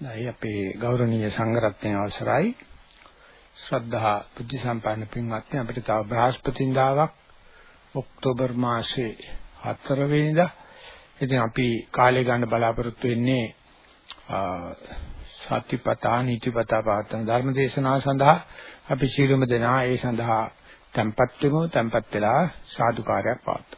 දැයි අපේ ගෞරවනීය සංඝරත්නයේ අවසරයි. ශ්‍රද්ධා බුද්ධ සම්පන්න පින්වත්නි අපිට තව බ්‍රහස්පතින්දාවක් ඔක්තෝබර් මාසේ 4 වෙනිදා. ඉතින් අපි කාලය ගන්න බලාපොරොත්තු වෙන්නේ සතිපතා නීතිපතා පාතන ධර්ම දේශනාව සඳහා. අපි ශීලොම දෙනා ඒ සඳහා tempත් වෙමු. tempත් වෙලා සාදුකාරයක් පාත්තු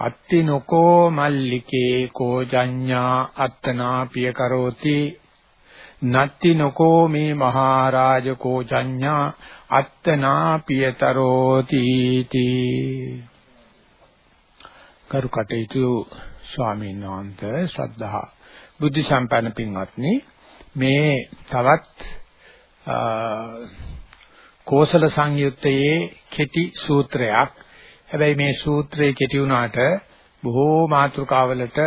අත්තිනකෝ මල්ලිකේ කෝ ජඤ්ඤා අත්තනාපිය කරෝති නත්තිනකෝ මේ මහරජ කෝ ජඤ්ඤා අත්තනාපියතරෝති තී. කරුකටේතු ස්වාමීන් වහන්සේ ශ්‍රද්ධා බුද්ධ සම්පන්න පින්වත්නි මේ තවත් කෝසල සංයුත්තේ කෙටි සූත්‍රයක් හැබැයි මේ සූත්‍රයේ කෙටි වුණාට බොහෝ මාතෘකාවලට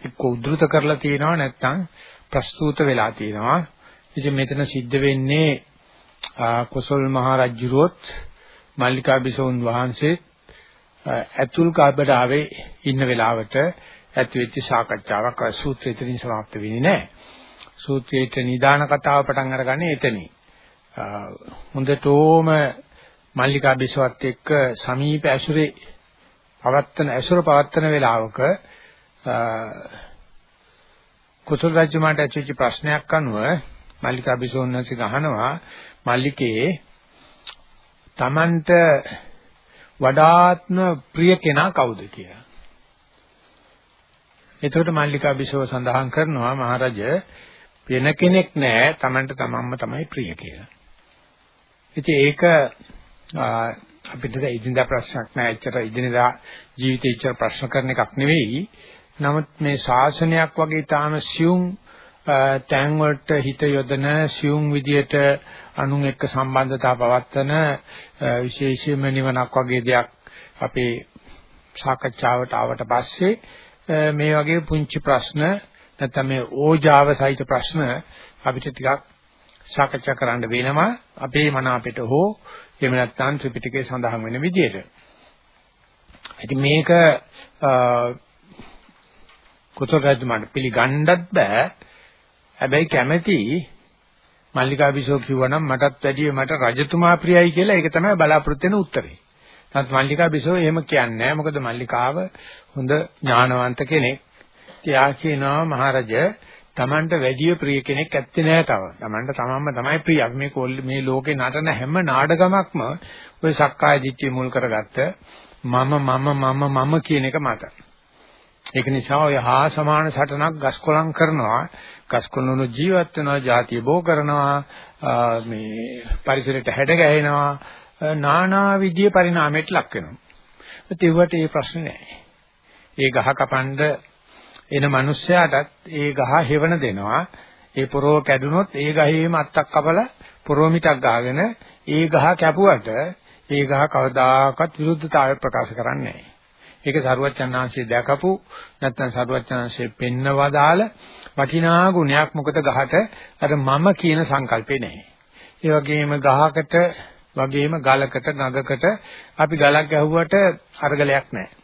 එක්ක උද්දෘත කරලා තියෙනවා නැත්නම් ප්‍රස්තුත වෙලා තියෙනවා. ඉතින් මෙතන සිද්ධ වෙන්නේ කොසල් මහරජුරුවොත් මල්ලිකා බිසෝන් වහන්සේ ඇතුල් කාබඩාවේ ඉන්න වෙලාවට ඇති වෙච්ච සාකච්ඡාවක් සූත්‍රය එතනින් සමාප්ත වෙන්නේ නැහැ. සූත්‍රයේ නිදාන කතාව පටන් අරගන්නේ එතනින්. හොඳටම මල්ලිකා බිසවත් එක්ක සමීප ඇසුරේ පවත්තන ඇසුර පවත්තන වෙලාවක කුසල රජුමාට ඇතිවෙච්ච ප්‍රශ්නයක් අනුව මල්ලිකා බිසෝන්නසි ගහනවා මල්ලිකේ Tamanට වඩාත්ම ප්‍රිය කෙනා කවුද කියලා. එතකොට මල්ලිකා බිසව සඳහන් කරනවා මහරජ වෙන කෙනෙක් නැහැ Tamanට තමන්ම තමයි ප්‍රිය කියලා. ඉතින් ඒක අපිට ඉදින්දා ප්‍රශ්නක් නෑ එච්චර ඉදිනදා ජීවිතේ එච්චර ප්‍රශ්න කරන එකක් නෙවෙයි. නමුත් මේ ශාසනයක් වගේ තාම සියුම් තැන් වලට හිත යොදන සියුම් විදියට අනුන් එක්ක සම්බන්ධතාව පවත්වන විශේෂයෙන්ම නිවනක් වගේ දෙයක් අපේ සාකච්ඡාවට ආවට පස්සේ මේ වගේ පුංචි ප්‍රශ්න නැත්නම් මේ ඕජාව සහිත ප්‍රශ්න අපිට ටිකක් සාකච්ඡා කරන්න වෙනවා. අපේ මන අපිට හෝ එහෙම නැත්නම් ත්‍රිපිටකයේ සඳහන් වෙන විදිහට. ඉතින් මේක කුසල රජුමන්ට පිළිගන්නත් බෑ. හැබැයි කැමැති මල්ලිකා බිසෝ කිව්වනම් මටත් වැඩිය මට රජතුමා ප්‍රියයි කියලා ඒක තමයි බලාපොරොත්තු වෙන උත්තරේ. නමුත් මල්ලිකා බිසෝ එහෙම කියන්නේ නැහැ. මොකද මල්ලිකාව හොඳ ඥානවන්ත කෙනෙක්. එයා කියනවා මහරජා Tamanට වැඩිය ප්‍රිය කෙනෙක් ඇත්තේ නෑ තව. Tamanට තමන්ම තමයි ප්‍රිය. අපි මේ මේ ලෝකේ නටන හැම නාඩගමක්ම ওই සක්කාය දිට්ඨිය මුල් කරගත්ත මම මම මම මම කියන එක මත. ඒක නිසා ඔය හා සමාන සටනක් ගස්කොලම් කරනවා. ගස්කොලනු ජීවත් වෙනවා, ಜಾතිය බෝ කරනවා, මේ පරිසරයට හැඩ ගැහෙනවා, නානා විදිය පරිණාමයට ලක් වෙනවා. ඒත් ඒවට මේ ප්‍රශ්නේ නෑ. ඒ ගහ කපන්න එන මිනිස්සයාටත් ඒ ගහ හෙවණ දෙනවා. ඒ පොරව කැඩුනොත් ඒ ගහේම අත්තක් කපලා පොරව මිටක් ගහගෙන ඒ ගහ කැපුවට ඒ ගහ කවදාකවත් විරුද්ධතාවය ප්‍රකාශ කරන්නේ නැහැ. ඒක සරුවච්චන්හන්සේ දැකපු නැත්නම් සරුවච්චන්හන්සේ පෙන්නවදාල වටිනා ගුණයක් මොකද ගහට අර මම කියන සංකල්පේ නැහැ. ඒ වගේම ගහකට වගේම ගලකට නගකට අපි ගලක් ගැහුවට අරගලයක් නැහැ.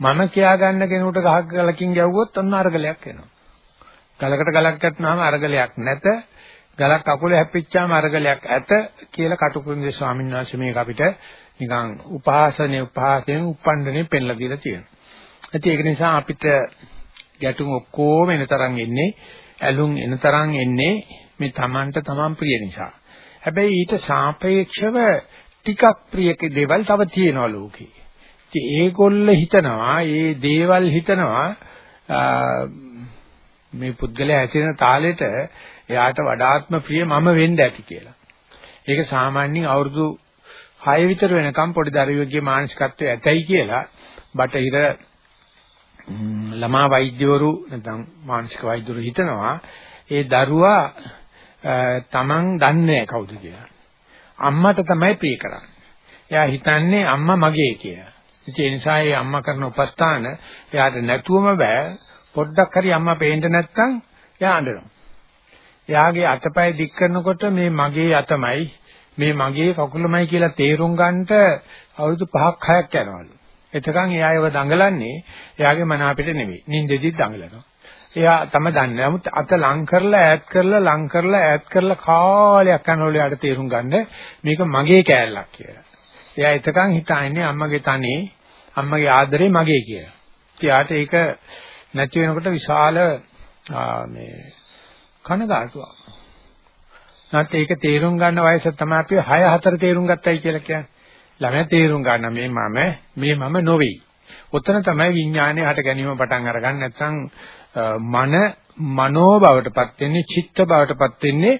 මම කියා ගන්න කෙනෙකුට ගහක් ගලකින් ගැව්වොත් ඔන්න අරගලයක් එනවා. ගලකට ගලක් ගැටුනහම අරගලයක් නැත. ගලක් අකුලේ හැප්පිච්චාම අරගලයක් ඇත කියලා කටුකුරුන්ගේ ස්වාමීන් වහන්සේ මේක අපිට නිකන් උපාසනේ උපාසයෙන් උප්පණ්ඩනේ පෙන්ලා දීලා තියෙනවා. ඉතින් ඒක නිසා අපිට ගැටුම් ඔක්කොම එන තරම් එන්නේ ඇලුම් එන තරම් එන්නේ මේ Tamanට Taman ප්‍රිය නිසා. හැබැයි ඊට සාපේක්ෂව ටිකක් ප්‍රිය දේවල් තව තියෙනවා ලෝකේ. ඉතින් ඒගොල්ල හිතනවා, මේ දේවල් හිතනවා මේ පුද්ගලයා ඇසිරෙන තාලෙට එයාට වඩාත්ම ප්‍රිය මම වෙන්න ඇති කියලා. ඒක සාමාන්‍යයෙන් අවුරුදු 6 විතර වෙනකම් පොඩි දරුවෙකුගේ මානසිකත්වය ඇතයි කියලා බටහිර ළමා වෛද්‍යවරු නැත්නම් මානසික වෛද්‍යවරු හිතනවා ඒ දරුවා තමන් දන්නේ කවුද කියලා. අම්මට තමයි ප්‍රිය කරන්නේ. එයා හිතන්නේ අම්මා මගේ කියලා. ඉතින් ඒ නිසා ඒ අම්මා කරන උපස්ථාන එයාට නැතුවම බෑ. පොඩ්ඩක් හරි අම්මා පේන්න නැත්නම් එයා අඬනවා. එයාගේ අතපය දික් කරනකොට මේ මගේ අතමයි මේ මගේ කකුලමයි කියලා තේරුම් ගන්නට අවුරුදු 5ක් 6ක් යනවලු. එතකන් එයා ඒව දඟලන්නේ එයාගේ මන අපිට නෙවෙයි. නින්දෙදිත් දඟලනවා. එයා තම දන්නේ. නමුත් අත ලං කරලා ඈත් කරලා ලං කරලා ඈත් කරලා කාලයක් යනකොට එයාට තේරුම් ගන්න මේක මගේ කෑල්ලක් කියලා. එයා එතකන් හිතන්නේ අම්මගේ තනේ අම්මගේ ආදරේ මගේ කියලා. එයාට ඒක නැති වෙනකොට විශාල මේ කනගාටුවක්. නැත්නම් ඒක තේරුම් ගන්න වයස තමයි අපි 6 4 තේරුම් ගත්තයි කියලා කියන්නේ. ළමයා තේරුම් ගන්න මේ මම මේ මම නොවේ. ඔතන තමයි විඥානය හට ගැනීම පටන් අරගන්න නැත්නම් මන මනෝ බවටපත් වෙන්නේ චිත්ත බවටපත් වෙන්නේ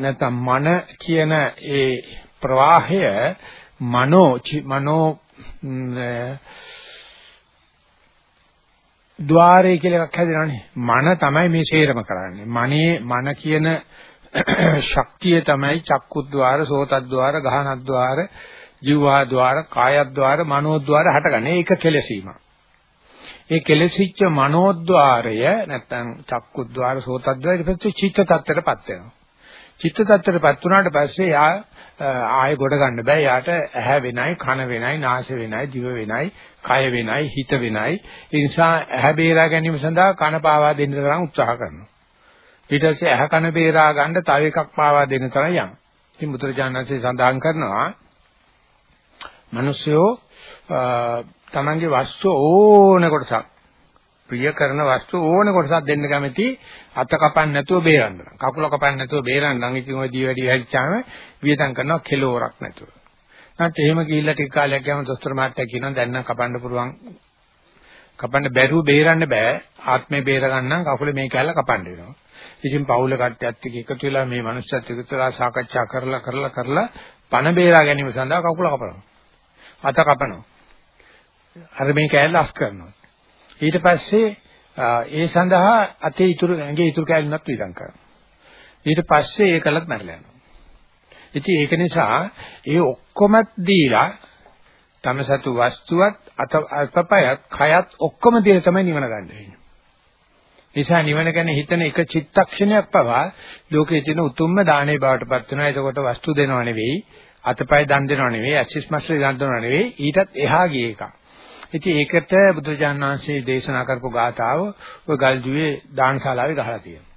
නැත්නම් මන කියන ඒ ප්‍රවාහය මනෝ මනෝ ద్వාරය කියලා එකක් හැදෙනවනේ මන තමයි මේ ශේරම කරන්නේ මනේ මන කියන ශක්තිය තමයි චක්කුද්්වාර, සෝතද්්වාර, ගහනද්්වාර, ජීවාද්්වාර, කායද්්වාර, මනෝද්්වාර හටගන්නේ. ඒක කෙලසීම. ඒ කෙලසිච්ච මනෝද්්වාරය නැත්තම් චක්කුද්්වාර, සෝතද්්වාර ඊට පස්සේ චිත්ත tattරපත් වෙනවා. චිත්ත tattරපත් වුණාට පස්සේ යා ආයෙ ගොඩ ගන්න බෑ. යාට ඇහැ වෙනයි, කන වෙනයි, නාසය වෙනයි, දිව වෙනයි, කය වෙනයි, හිත වෙනයි. ඒ නිසා ඇහැ බේරා ගැනීම සඳහා කන පාවා දෙන්න තරම් උත්සාහ කරනවා. ඊට පස්සේ ඇහ කන බේරා ගන්න තව එකක් පාවා දෙන්න තරම් යන. ඉතින් බුදුරජාණන්සේ සඳහන් කරනවා මිනිස්සුયો තමන්ගේ වස්තු ඕන කොටසක් ප්‍රිය කරන වස්තු ඕන කොටසක් දෙන්න කැමති අත කපන්න නැතුව බේරන්න. කකුල කපන්න නැතුව බේරන්න. නම් ඉතින් ওই දී වැඩි හැදිච්චාම වියදම් කරනවා කෙලෝරක් නැතුව. නැත්නම් එහෙම ගිහිල්ලා ටික කාලයක් ගියාම දොස්තර මහත්තයා කියනවා දැන් නම් කපන්න පුළුවන් කපන්න බැරුව බේරන්න බෑ. ආත්මේ බේර ගන්න කකුල මේ කැල්ල කපන්න වෙනවා. ඉතින් පවුල කට්ටියත් එක්ක එකතු වෙලා මේ මනුස්සයත් එකතු වෙලා සාකච්ඡා කරලා කරලා කරලා පණ බේරා ගැනීම සඳහා කකුල කපනවා. අත කපනවා. අර මේ කෑල්ල අස් කරනවා. ඊට පස්සේ ඒ සඳහා අතේ ඉතුරු ඇඟේ ඉතුරු කෑල්ලක් විඳන් කරනවා. ඊට පස්සේ ඒකලත් මැරලා යනවා. ඉතින් ඒක නිසා ඒ ඔක්කොමත් දීලා තම සතු වස්තුවත් අත අතපයත් කයත් ඔක්කොම දීලා තමයි නිවන ගන්න වෙන්නේ. නිසා නිවන ගැන හිතන එක චිත්තක්ෂණයක් පවා ලෝකයේ තියෙන උතුම්ම දානේ බවට පත් වෙනවා. එතකොට වස්තු දෙනව නෙවෙයි, අතපය දන් දෙනව නෙවෙයි, ඇසිස් මස්ලි දන් දෙනව නෙවෙයි, ඊටත් එහා ගිය එකක්. ඉතින් ඒකට බුදුරජාණන් වහන්සේ දේශනා කරපු ගාථාව ඔය ගල්දුවේ දානශාලාවේ ගහලා තියෙනවා.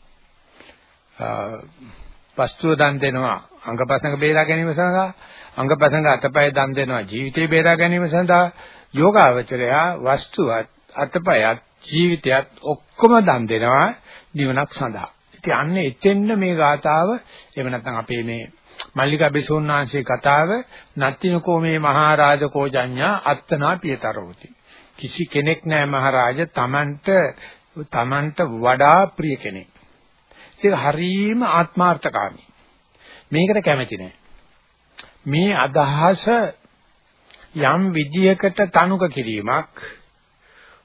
වස්තුව දන් දෙනවා අංගපසංග බේරා ගැනීම සඳහා අංගපසංග අතපය දන් දෙනවා ජීවිතේ බේරා ගැනීම සඳහා යෝගාවචරයා වස්තුවත් අතපයත් ජීවිතයත් ඔක්කොම දන් දෙනවා නිවනක් සඳහා. ඉතින් අන්න එතෙන්න මේ ගාතාව එහෙම නැත්නම් අපේ මේ මල්ලිකා බිසෝන්නාංශේ කතාව නත්තිනකෝ මේ මහරජ කෝජඤ්ඤා අත්තනා පියතරෝති. කිසි කෙනෙක් නැහැ මහරජ තමන්ට තමන්ට වඩා ප්‍රිය කෙනෙක්. ඒක හරීම ආත්මార్థකාමී. මේකට කැමති නැහැ. මේ අදහස යම් විදියකට තනුක කිරීමක්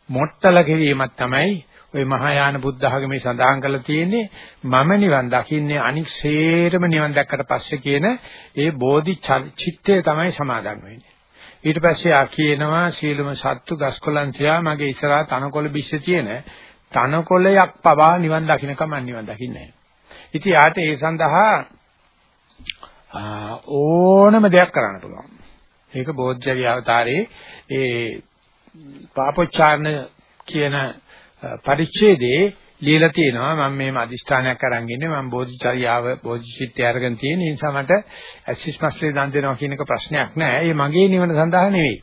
මොට්ටල කිරීමක් තමයි ওই මහායාන බුද්ධ ආගමේ සඳහන් කරලා තියෙන්නේ මම නිවන් දකින්නේ අනික් සේරම නිවන් දැක්කට පස්සේ කියන ඒ බෝධි චිත්තය තමයි සමාදන් වෙන්නේ. ඊට පස්සේ ආ කියනවා සීලම සත්තු ගස්කොලන්සියා මගේ ඉස්සරහා තනකොළ බිස්ස තියෙන තනකොළයක් පවා නිවන් දකින්නකම නිවන් දකින්නේ නැහැ. ඉතින් යාට ඒ සඳහා ඕනම දෙයක් කරන්න පුළුවන්. ඒක බෝධ්‍යවි අවතාරයේ ඒ පාපොච්චාරණ කියන පරිච්ඡේදයේ ලියලා තියෙනවා මම මේ අදිෂ්ඨානයක් අරන් ඉන්නේ මම බෝධිචර්යාව බෝධිචිත්තය අරගෙන තියෙන නිසා මට ඇක්සිස් මස්ලේ දන් දෙනවා කියන එක ප්‍රශ්නයක් නෑ. ඒ මගේ නිවන සඳහා නෙවෙයි.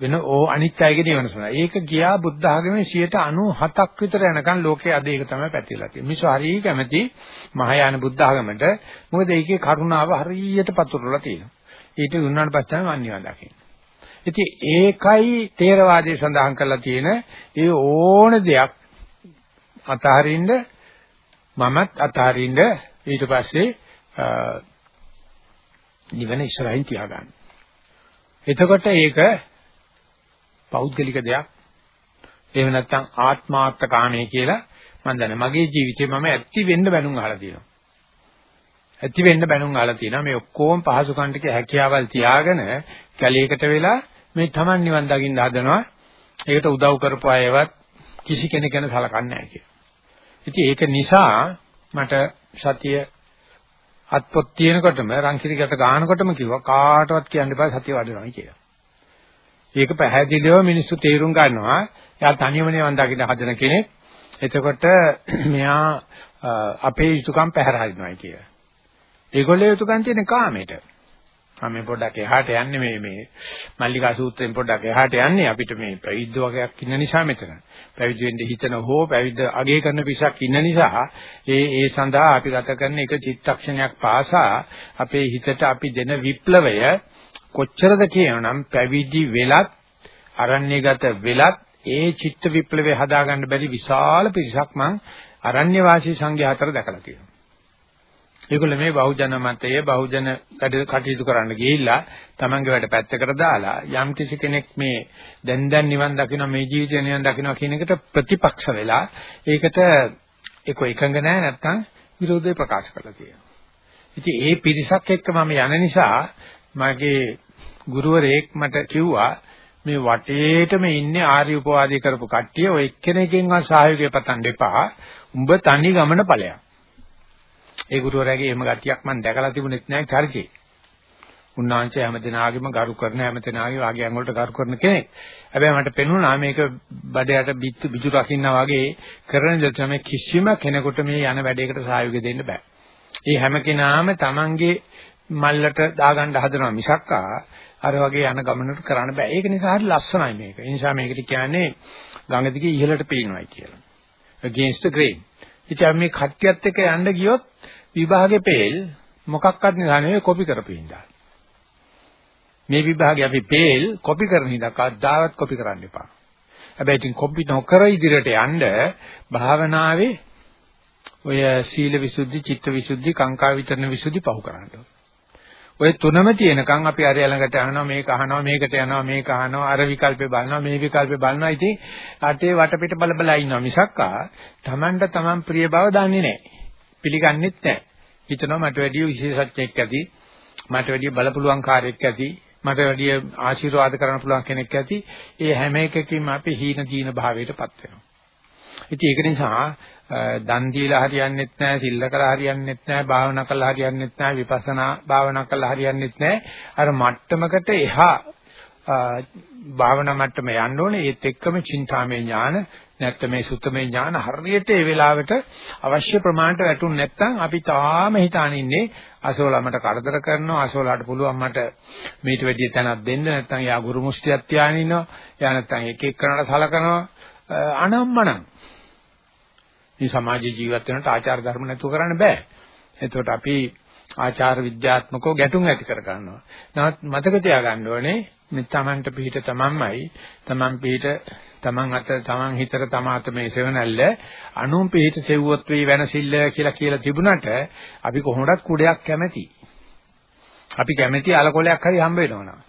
වෙන ඕ අනිත් අයගේ නිවන සඳහා. ඒක ගියා බුද්ධ ආගමේ 97ක් විතර යනකන් ලෝකයේ අද ඒක තමයි පැතිරලා තියෙන්නේ. මිනිස්සු හරිය කැමති මහායාන බුද්ධ ආගමට. මොකද ඒකේ කරුණාව හරියට පතුරලා තියෙනවා. ඊට උන්නාට පස්සේ මම නිවන් දකින්නේ. ඉතින් ඒකයි තේරවාදයේ සඳහන් කරලා තියෙන ඒ ඕන දෙයක් අතහරින්න මමත් අතහරින්න ඊට පස්සේ නිවන ඉස්සරහින් තියාගන්න. එතකොට ඒක පෞද්ගලික දෙයක්. එහෙම නැත්නම් ආත්මාර්ථකාමී කියලා මම දන්නේ මගේ ජීවිතේ මම ඇත්ති වෙන්න බැනුම් අහලා තියෙනවා. ඇති වෙන්න බැනුම් ආලා තියෙනවා. මේ ඔක්කොම පහසුකම් ටික හැකියාවල් තියාගෙන කැලේකට වෙලා මේ Taman නිවන් දකින්න හදනවා. ඒකට උදව් කරපු අයවත් කිසි කෙනෙක් ගැන සලකන්නේ නැහැ කියලා. ඉතින් ඒක නිසා මට සතිය අත්පොත් තියෙනකොටම රංකිරිකට ගානකොටම කිව්වා කාටවත් කියන්න එපා සතිය වඩනවා කියලා. ඒක පැහැදිලිව මිනිස්සු තේරුම් ගන්නවා. එයා තනියම නිවන් දකින්න හදන කෙනෙක්. එතකොට මෙයා අපේ යුතුයකම් පැහැර හරිනවා කියලා. ඒගොල්ලෝ යුතුයකම් තියෙන කාමයට. මම පොඩ්ඩක් එහාට යන්නේ මේ මේ මල්ලිකා සූත්‍රයෙන් පොඩ්ඩක් එහාට යන්නේ අපිට මේ පැවිද්ද වගේක් ඉන්න නිසා මෙතන. පැවිදි වෙන්න හිතන හෝ පැවිද්ද අගය කරන පිසක් ඉන්න නිසා ඒ ඒ සඳහා අපි ගත කරන එක චිත්තක්ෂණයක් පාසා අපේ හිතට අපි දෙන විප්ලවය කොච්චරද කියනනම් පැවිදි වෙලත් අරණ්‍යගත වෙලත් ඒ චිත්ත විප්ලවය හදාගන්න බැරි විශාල පිරිසක් මං අරණ්‍ය වාසී සංඝයා අතර දැකලා තියෙනවා. ඒගොල්ලෝ මේ බහුජන මතය බහුජන කටයුතු කරන්න ගිහිල්ලා තමන්ගේ වැඩ පැත්තකට දාලා යම් කිසි කෙනෙක් මේ දැන් දැන් නිවන් දකින්න මේ ජීවිතේ නිවන් දකින්න කියන එකට ප්‍රතිපක්ෂ වෙලා ඒකට ඒක එකඟ නැහැ නැත්නම් විරෝධය ප්‍රකාශ කරලා තියෙනවා. ඉතින් ඒ පිරිසක් එක්ක මම යන නිසා මගේ ගුරුවරයෙක් මට කිව්වා මේ වටේටම ඉන්නේ ආර්ය උපවාදී කරපු කට්ටිය ඔය එක්කෙනෙක්ගෙන්වත් සහයෝගය පතන්න එපා. උඹ තනි ගමන ඵලයක්. ඒ ගුරුවරයාගේ එහෙම ගතියක් මම දැකලා තිබුණෙත් නෑ චරිතේ. උන්වහන්සේ හැමදෙනාගේම ගරු කරන හැමදෙනාගේ වාගයන් වලට ගරු කරන කෙනෙක්. හැබැයි මට පෙනුණා මේක බඩයට බිත්තු බිජු රකින්නා වගේ කරන දේ තමයි කිසිම කෙනෙකුට මේ යන වැඩේකට සහයෝගය දෙන්න බෑ. ඒ හැම කෙනාම Tamange මල්ලට දාගන්න හදනවා මිසක්කා අර වගේ යන ගමනට කරන්න බෑ. ඒක නිසා හරි ලස්සනයි මේක. ඒ නිසා මේකට කියන්නේ ගඟ දිගේ ඉහළට පේනවායි කියලා. against the grain. ඉතින් මේ කට්ටියත් එක්ක යන්න ගියොත් විභාගේ පෙල් මොකක්වත් නෙවෙයි කොපි කරපින්දා. මේ විභාගේ අපි පෙල් කොපි කරන හින්දා කවදාවත් කොපි කරන්න එපා. හැබැයි ඉතින් කොපි නොකර ඉදිරියට යන්න භාවනාවේ ඔය සීල විසුද්ධි, චිත්ත විසුද්ධි, කාංකා විතරණ විසුද්ධි පහු කරන්න ඕනේ. ඔය තුනම තියෙනකන් අපි අර ළඟට යනවා මේක අහනවා මේකට යනවා මේක අහනවා අර විකල්පේ බලනවා මේ විකල්පේ බලනවා ඉතින් අටේ වටපිට බල බල ඉන්නවා මිසක්කා Tamanට Taman ප්‍රිය බව දන්නේ නැහැ පිළිගන්නෙත් නැහැ හිතනවා මට වැඩිය විශේෂඥයෙක් ඇති මට වැඩිය බලපුලුවන් කාර්යයක් ඇති මට වැඩිය ආශිර්වාද කරන්න පුළුවන් කෙනෙක් ඇති ඒ හැම එකකින්ම අපි හීන දීන භාවයටපත් වෙනවා ඉතින් ඒක නිසා දන් දීලා හරියන්නේත් නැහැ, සිල්ල කරලා හරියන්නේත් නැහැ, භාවනා කළා හරියන්නේත් නැහැ, විපස්සනා භාවනා කළා හරියන්නේත් නැහැ. අර මට්ටමකට එහා භාවනා මට්ටම යන්න ඕනේ. ඒත් එක්කම චින්තාමය ඥාන නැත්නම් මේ සුත්තමේ ඥාන හරියට ඒ වෙලාවට අවශ්‍ය ප්‍රමාණයට වැටුනේ නැත්නම් අපි තාම හිතාන ඉන්නේ අසෝලමට කරදර කරනවා අසෝලාට පුළුවන් මට මේට වැඩිය තැනක් දෙන්න නැත්නම් යා ගුරු මුස්තියක් තියාගෙන ඉන්නවා යා නැත්නම් එක එක කරනට සලකනවා අනම්මනම් මේ සමාජ ජීවත් වෙනට ආචාර ධර්ම නැතුව කරන්න බෑ. එතකොට අපි ආචාර විද්‍යාත්මකව ගැටුම් ඇති කර ගන්නවා. නමුත් මතක තියාගන්න ඕනේ මේ තමන්ට පිට තමන්මයි තමන් පිට තමන් අත තමන් හිතට තමාත මේ සෙවණැල්ල අනුන් පිට සෙව්වොත් වේ වෙනසිල්ල කියලා කියලා තිබුණට අපි කොහොමදත් කුඩයක් කැමැති. අපි කැමැති අලකොලයක් හරි හම්බ වෙනවනම්.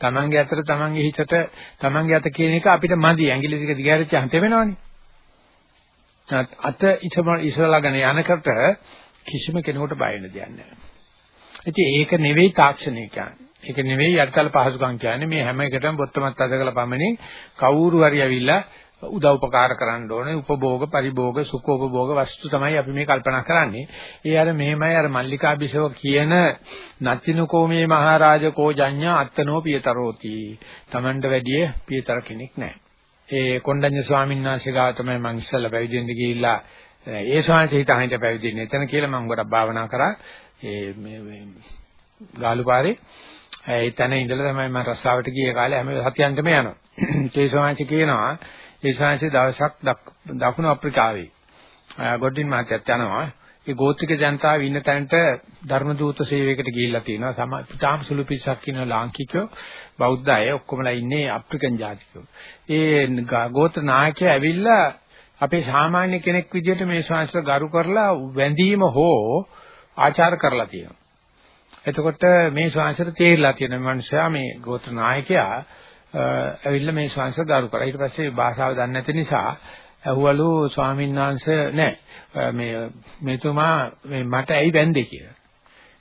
තමන්ගේ අතට තමන්ගේ හිතට තමන්ගේ අත කියන එක අපිට මදි. ඇඟිලි ටික දිගහැරච්ච හිත වෙනවනේ. අත ඉස්සරලාගෙන යනකොට කිසිම කෙනෙකුට බය වෙන්න දෙයක් නැහැ. ඉතින් ඒක නෙවෙයි තාක්ෂණය කියන්නේ. ඒක නෙවෙයි යටිතල පහසුකම් කියන්නේ මේ හැම එකටම බොත්තමත් අදකලා පමණින් කවුරු හරි ඇවිල්ලා උදව්පකාර කරන්න ඕනේ උපභෝග පරිභෝග සුඛෝපභෝග වස්තු තමයි අපි මේ කල්පනා කරන්නේ. ඒ අර මෙහෙමයි අර මල්ලිකා බිසව කියන නත්තිනකෝමේ මහරජා කෝජඤ්ඤා අත්තනෝ පියතරෝති. Tamanට වැඩිය පියතර කෙනෙක් නැහැ. ඒ කොණ්ඩඤ්ඤ ස්වාමීන් වහන්සේ ගාව තමයි මම ඉස්සෙල්ලා පැවිදි වෙන්න ගිහිල්ලා ඒ ස්වාමීන් හිත හිත පැවිදි වෙන්න එතන කියලා මම ගොඩක් භාවනා කරා ඒ මේ ගාලුපාරේ ඒ තැන ඉඳලා තමයි මම රස්සාවට ගියේ කාලේ හැම සතියන්ටම යනවා ඒ ස්වාමීන් කියනවා ඒ ස්වාමීන් දවසක් දකුණු අප්‍රිකාවේ ගොඩින් මාත්‍යත් යනවා ඒ ගෝත්‍රික ජනතාව ඉන්න තැනට ධර්ම දූත සේවයකට ගිහිල්ලා තියෙනවා. සම තාම සුළු පිරිසක් ඉන්න ලාංකිකයෝ බෞද්ධ අය ඔක්කොමලා ඉන්නේ අප්‍රිකන් ජාතිකයෝ. ඒ ගෝත්‍ර නායකයා ඇවිල්ලා අපේ සාමාන්‍ය කෙනෙක් විදිහට මේ ශාස්ත්‍ර ගරු කරලා වැඳීම හෝ ආචාර කරලා තියෙනවා. එතකොට මේ ශාස්ත්‍ර තේරිලා තියෙන මනුස්සයා මේ ගෝත්‍ර නායකයා ඇවිල්ලා මේ ශාස්ත්‍ර ගරු කරා. ඊට පස්සේ භාෂාව දන්නේ නැති නිසා ඇහුවලු ස්වාමීන් වහන්සේ නෑ මේ මෙතුමා මේ මට ඇයි වැන්දේ කියලා.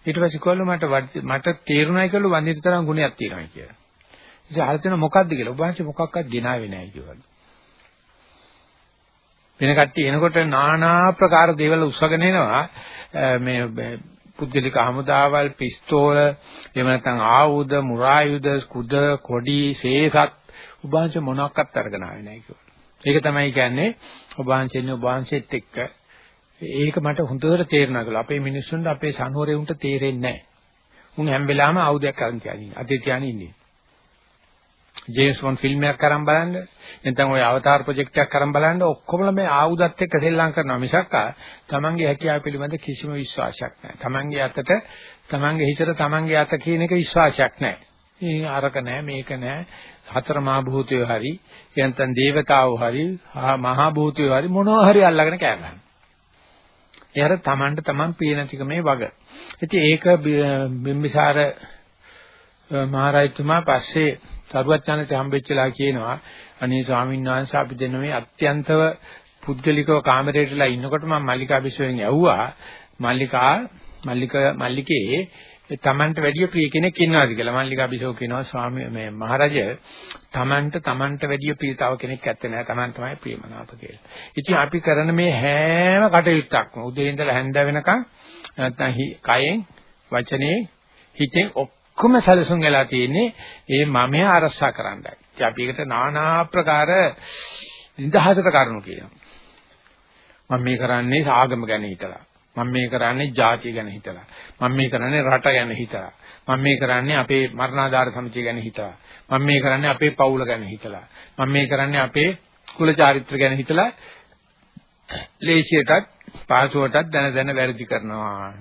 ඊට පස්සේ කිව්වලු මට මට තේරුණායි කියලා වන්දිත තරම් ගුණයක් තියෙනවා කියලා. ඉතින් අහලා මොකක්ද කියලා. ඔබ වහන්සේ මොකක්වත් ගෙනාවේ නැහැ කිව්වලු. වෙන කට්ටිය එනකොට নানা ආකාර දේවල් උස්සගෙන එනවා මේ පුද්ගලික හමුදාවල් පිස්තෝල එහෙම නැත්නම් ආයුධ මුරායුධ කුද කොඩි සේසත් උභාංශ මොනක්වත් අරගෙන ආවේ නැහැ කිව්වා. ඒක තමයි කියන්නේ උභාංශෙන්නේ උභාංශෙත් එක්ක ඒක මට හොඳට තේරුණා කියලා. අපේ මිනිස්සුන්ට අපේ සනුවරේ උන්ට තේරෙන්නේ නැහැ. උන් හැම වෙලාවෙම ආයුධයක් අරන් තියාගෙන අතේ තියාගෙන ඉන්නේ. ජේම්ස් බොන්ඩ් ෆිල්ම් එකක් අරන් බලන්න නැත්නම් ওই අවතාර ප්‍රොජෙක්ට් එකක් අරන් බලන්න ඔක්කොම මේ ආයුධත් එක්ක සෙල්ලම් කරනවා මිසක් තමන්ගේ හැකියාව පිළිබඳ කිසිම විශ්වාසයක් නැහැ. තමන්ගේ අතට තමන්ගේ හිතට තමන්ගේ අත කියන එක විශ්වාසයක් නැහැ. මේ අරක නැහැ මේක නැහැ හතර මහා භූතයෝ හරි එයන්තන් දේවතාවෝ හරි මහා භූතයෝ හරි මොනවා හරි අල්ලගෙන කෑ ගන්නවා. ඒ අර තමන්ට තමන් පිය නැතිකමේ වග. ඉතින් ඒක බිම්බිසාර මහරජතුමා පස්සේ සරුවච්චානට හම්බෙච්චලා කියනවා අනේ ස්වාමීන් වහන්සේ අපි දෙන්න මේ අත්‍යන්තව පුද්ගලිකව කාමරේටලා ඉන්නකොට මම මල්ලිකා බිසවෙන් ඇහුවා. මල්ලිකා මල්ලික මල්ලිකේ තමන්ට වැඩිය ප්‍රිය කෙනෙක් ඉන්නවාද කියලා. මල්ලිකා බිසව කියනවා ස්වාමී මේ මහරජ තමන්ට තමන්ට වැඩිය ප්‍රිය තව කෙනෙක් ඇත්තේ නැහැ තමන් තමයි ප්‍රියමනාප කියලා. ඉතින් අපි කරන මේ හැම කටයුත්තක්ම උදේ ඉඳලා හැන්ද වෙනකන් නැත්නම් කයෙන් වචනේ හිතෙන් ඔක්කොම සැලසුම් වෙලා තියෙන්නේ ඒ මමයා අරසා කරන්නයි. ඉතින් අපි ඒකට নানা ආකාර නිදහසට කරුණු කියනවා. මම මේ කරන්නේ ආගම ගැන හිතලා. මම මේ කරන්නේ ජාතිය ගැන හිතලා. මම මේ කරන්නේ රට ගැන හිතලා. මම මේ කරන්නේ අපේ මරණාධාර සමිතිය ගැන හිතලා. මම මේ කරන්නේ අපේ පවුල ගැන හිතලා. මම මේ කරන්නේ අපේ කුල චාරිත්‍ර ගැන හිතලා ලේසියටත් පහසුවටත් දැන දැන වැරදි කරනවා.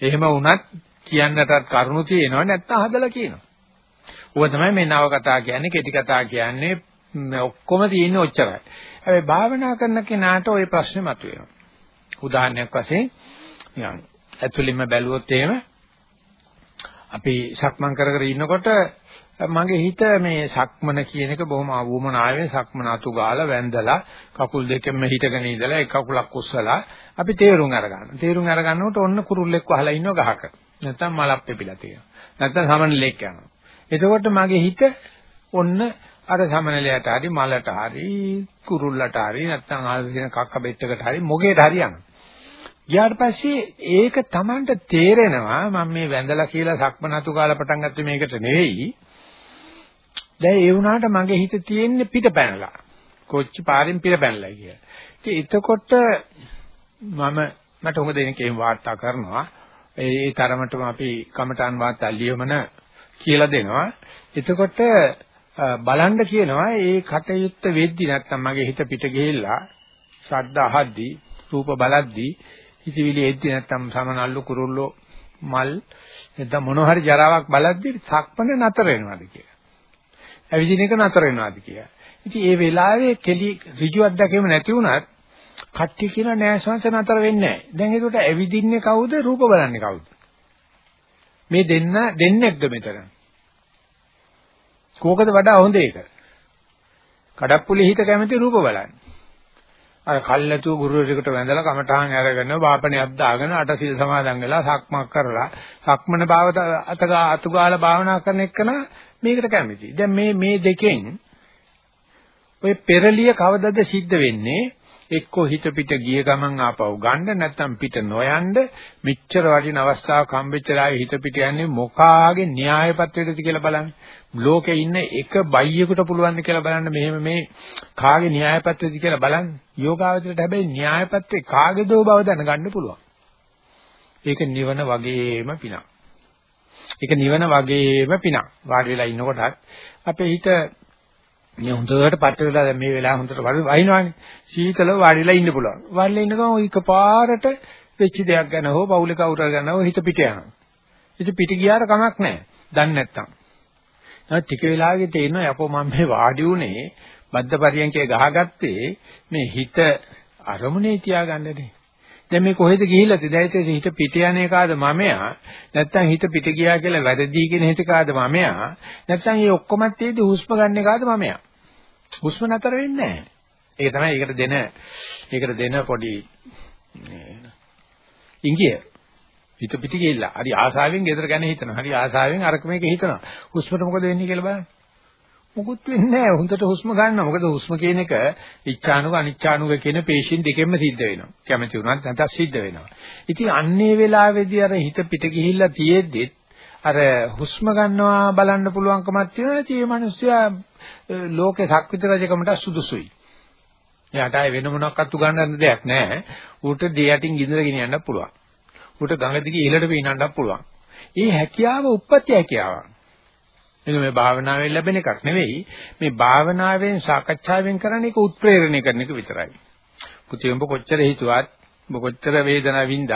එහෙම වුණත් කියන්නටත් කරුණු තියෙනවා නැත්තම් හදලා කියනවා. ඕක තමයි මේ නව කතා කියන්නේ කෙටි කතා කියන්නේ ඔක්කොම තියෙන්නේ ඔච්චරයි. හැබැයි භාවනා කරන කෙනාට ওই ප්‍රශ්නේ මතුවෙනවා. උදාහරණයක් වශයෙන් නිකන් ඇතුළින්ම බැලුවොත් එහෙම අපි සක්මන් කර කර ඉන්නකොට මගේ හිත මේ සක්මන කියන එක බොහොම අවුමනාවෙන් සක්මන අතු ගාලා වැන්දලා කකුල් දෙකෙන්ම හිටගෙන ඉඳලා එක කකුලක් උස්සලා අපි තේරුම් අරගන්න. තේරුම් අරගන්නකොට ඔන්න කුරුල්ලෙක් වහලා ඉන්නව ගහක. නැත්තම් මලක් පෙපිලා තියෙනවා. නැත්තම් සමනලෙක් යනවා. එතකොට මගේ හිත ඔන්න අර සමනලයට හරි මලට හරි කුරුල්ලට හරි නැත්තම් ආදින කක්ක බෙට්ටකට හරි මොකේට හරි යනවා. ගියාට පස්සේ ඒක Tamanට තේරෙනවා මම මේ වැඳලා කියලා සක්මනතු කාලා පටන් ගත්තේ මේකට නෙවෙයි. දැන් ඒ වුණාට මගේ හිත තියෙන්නේ පිට පැනලා. කොච්චි පාරෙන් පිට පැනලා කියලා. ඉතින් එතකොට මම මට උඟ දෙනකේ වාර්තා කරනවා. ඒ තරමටම අපි කමඨාන් වාර්තා ලියමන කියලා දෙනවා. එතකොට බලන්න කියනවා ඒ කටයුත්ත වෙද්දි නැත්තම් මගේ හිත පිට ගිහිල්ලා ශබ්ද අහද්දි රූප බලද්දි හිතවිලි එද්දි නැත්තම් සමනල්ලු කුරුල්ලෝ මල් නැත්තම් මොන හරි ජරාවක් බලද්දි සක්මන නතර වෙනවාද කියලා. ඇවිදින එක නතර වෙනවාද කියලා. ඉතින් ඒ වෙලාවේ කෙලි ඍජු අත්දැකීම නැති වුණත් කට්ටිය කියන නෑසංශ නතර වෙන්නේ නැහැ. දැන් ඒකට ඇවිදින්නේ කවුද රූප බලන්නේ කවුද? මේ දෙන්න දෙන්නෙක්ද මෙතන? කෝකද වඩා හොඳ ඒක? කඩප්පුලි හිත කැමති රූප බලන්න. අර කල්ැතු ගුරුවරයෙකුට වැඳලා කමඨාන් අරගෙන වාපණයක් දාගෙන අටසිල් සමාදන් වෙලා සක්මක් කරලා සක්මන භාවත අතගා අතුගාලා භාවනා කරන එකන මේකට කැමති. දැන් මේ මේ දෙකෙන් ඔය පෙරලිය කවදද සිද්ධ වෙන්නේ? එක්කෝ හිත පිට ගිය ගමන් ආපහු ගන්න නැත්නම් පිට නොයන්න මෙච්චර වටින අවස්ථාවක් හම්බෙච්චලායි හිත පිට යන්නේ මොකාගේ න්‍යායපත්‍රයටද කියලා බලන්න. ලෝකේ ඉන්න එක බයියෙකුට පුළුවන් ද කියලා බලන්න මෙහෙම මේ කාගේ න්‍යායපත්‍රයද කියලා බලන්න. යෝගාවචරයට හැබැයි න්‍යායපත්‍රේ කාගේදෝ බව දැනගන්න පුළුවන්. ඒක නිවන වගේම පිනක්. ඒක නිවන වගේම පිනක්. වාඩි වෙලා ඉන්නකොටත් අපේ හිත මේ හොඳට පට වෙලා දැන් මේ වෙලාව හොඳට වහිනවානේ. සීතලව වාඩිලා ඉන්න පුළුවන්. වාඩිලා ඉන්න ගමන් එකපාරට වෙච්ච දෙයක් ගැන හෝ පවුලේ කවුරු ගැන හෝ හිත පිට යනවා. ඉතින් පිට ගියාට කමක් නැහැ. දන්නේ නැත්තම්. නැත් ටික වෙලාවක තේරෙනවා යකෝ මම මේ වාඩි උනේ බද්ද පරියන්කේ ගහගත්තේ මේ හිත අරමුණේ තියාගන්නනේ. දැන් මේ කොහෙද ගිහිල්ලාද? දැන් හිත පිට යන එකාද මමයා? නැත්නම් හිත පිට ගියා කියලා වැරදි කියන හිත කාද මමයා? නැත්නම් මේ ඔක්කොමත් තියෙදි හුස්ම ගන්න එකාද මමයා? හුස්ම නතර වෙන්නේ නැහැ. ඒක තමයි ඒකට දෙන ඒකට දෙන පොඩි ඉංගිය. හිත පිටි ගිහිල්ලා. හරි ආසාවෙන් ගෙදර ගැන හිතනවා. හරි ආසාවෙන් අරක මේක හිතනවා. හුස්මට මොකද වෙන්නේ කියලා බලන්න. මොකුත් වෙන්නේ නැහැ. හොඳට හුස්ම ගන්නවා. මොකද හුස්ම කියන එක ඉච්ඡානුක අනිච්ඡානුක කියන පේශින් දෙකෙන්ම සිද්ධ වෙනවා. කැමති වුණත් නැත්නම් සිද්ධ වෙනවා. ඉතින් අන්නේ වෙලාවේදී අර හිත පිට ගිහිල්ලා තියෙද්දිත් අර හුස්ම ගන්නවා බලන්න පුළුවන්කමක් තියෙනවා නැති මේ මිනිස්සයා ලෝකේ ශක්විත රජකමට සුදුසුයි. එයාට ආයේ වෙන මොනක්වත් උගන්නන්න දෙයක් නැහැ. ඌට දෙය යටින් ගින්දර ගෙනියන්න පුළුවන්. ඌට ගඟ දිගේ ඉහළට පීනන්නත් පුළුවන්. ඒ හැකියාව උප්පත්ති හැකියාවක්. මේක මේ භාවනාවෙන් ලැබෙන එකක් නෙවෙයි. මේ භාවනාවෙන් සාකච්ඡාවෙන් කරන්නේ ඒක උත්ප්‍රේරණය කරන එක විතරයි. පුතේ උඹ කොච්චර හිතුවත්, උඹ කොච්චර වේදනාව වින්දත්,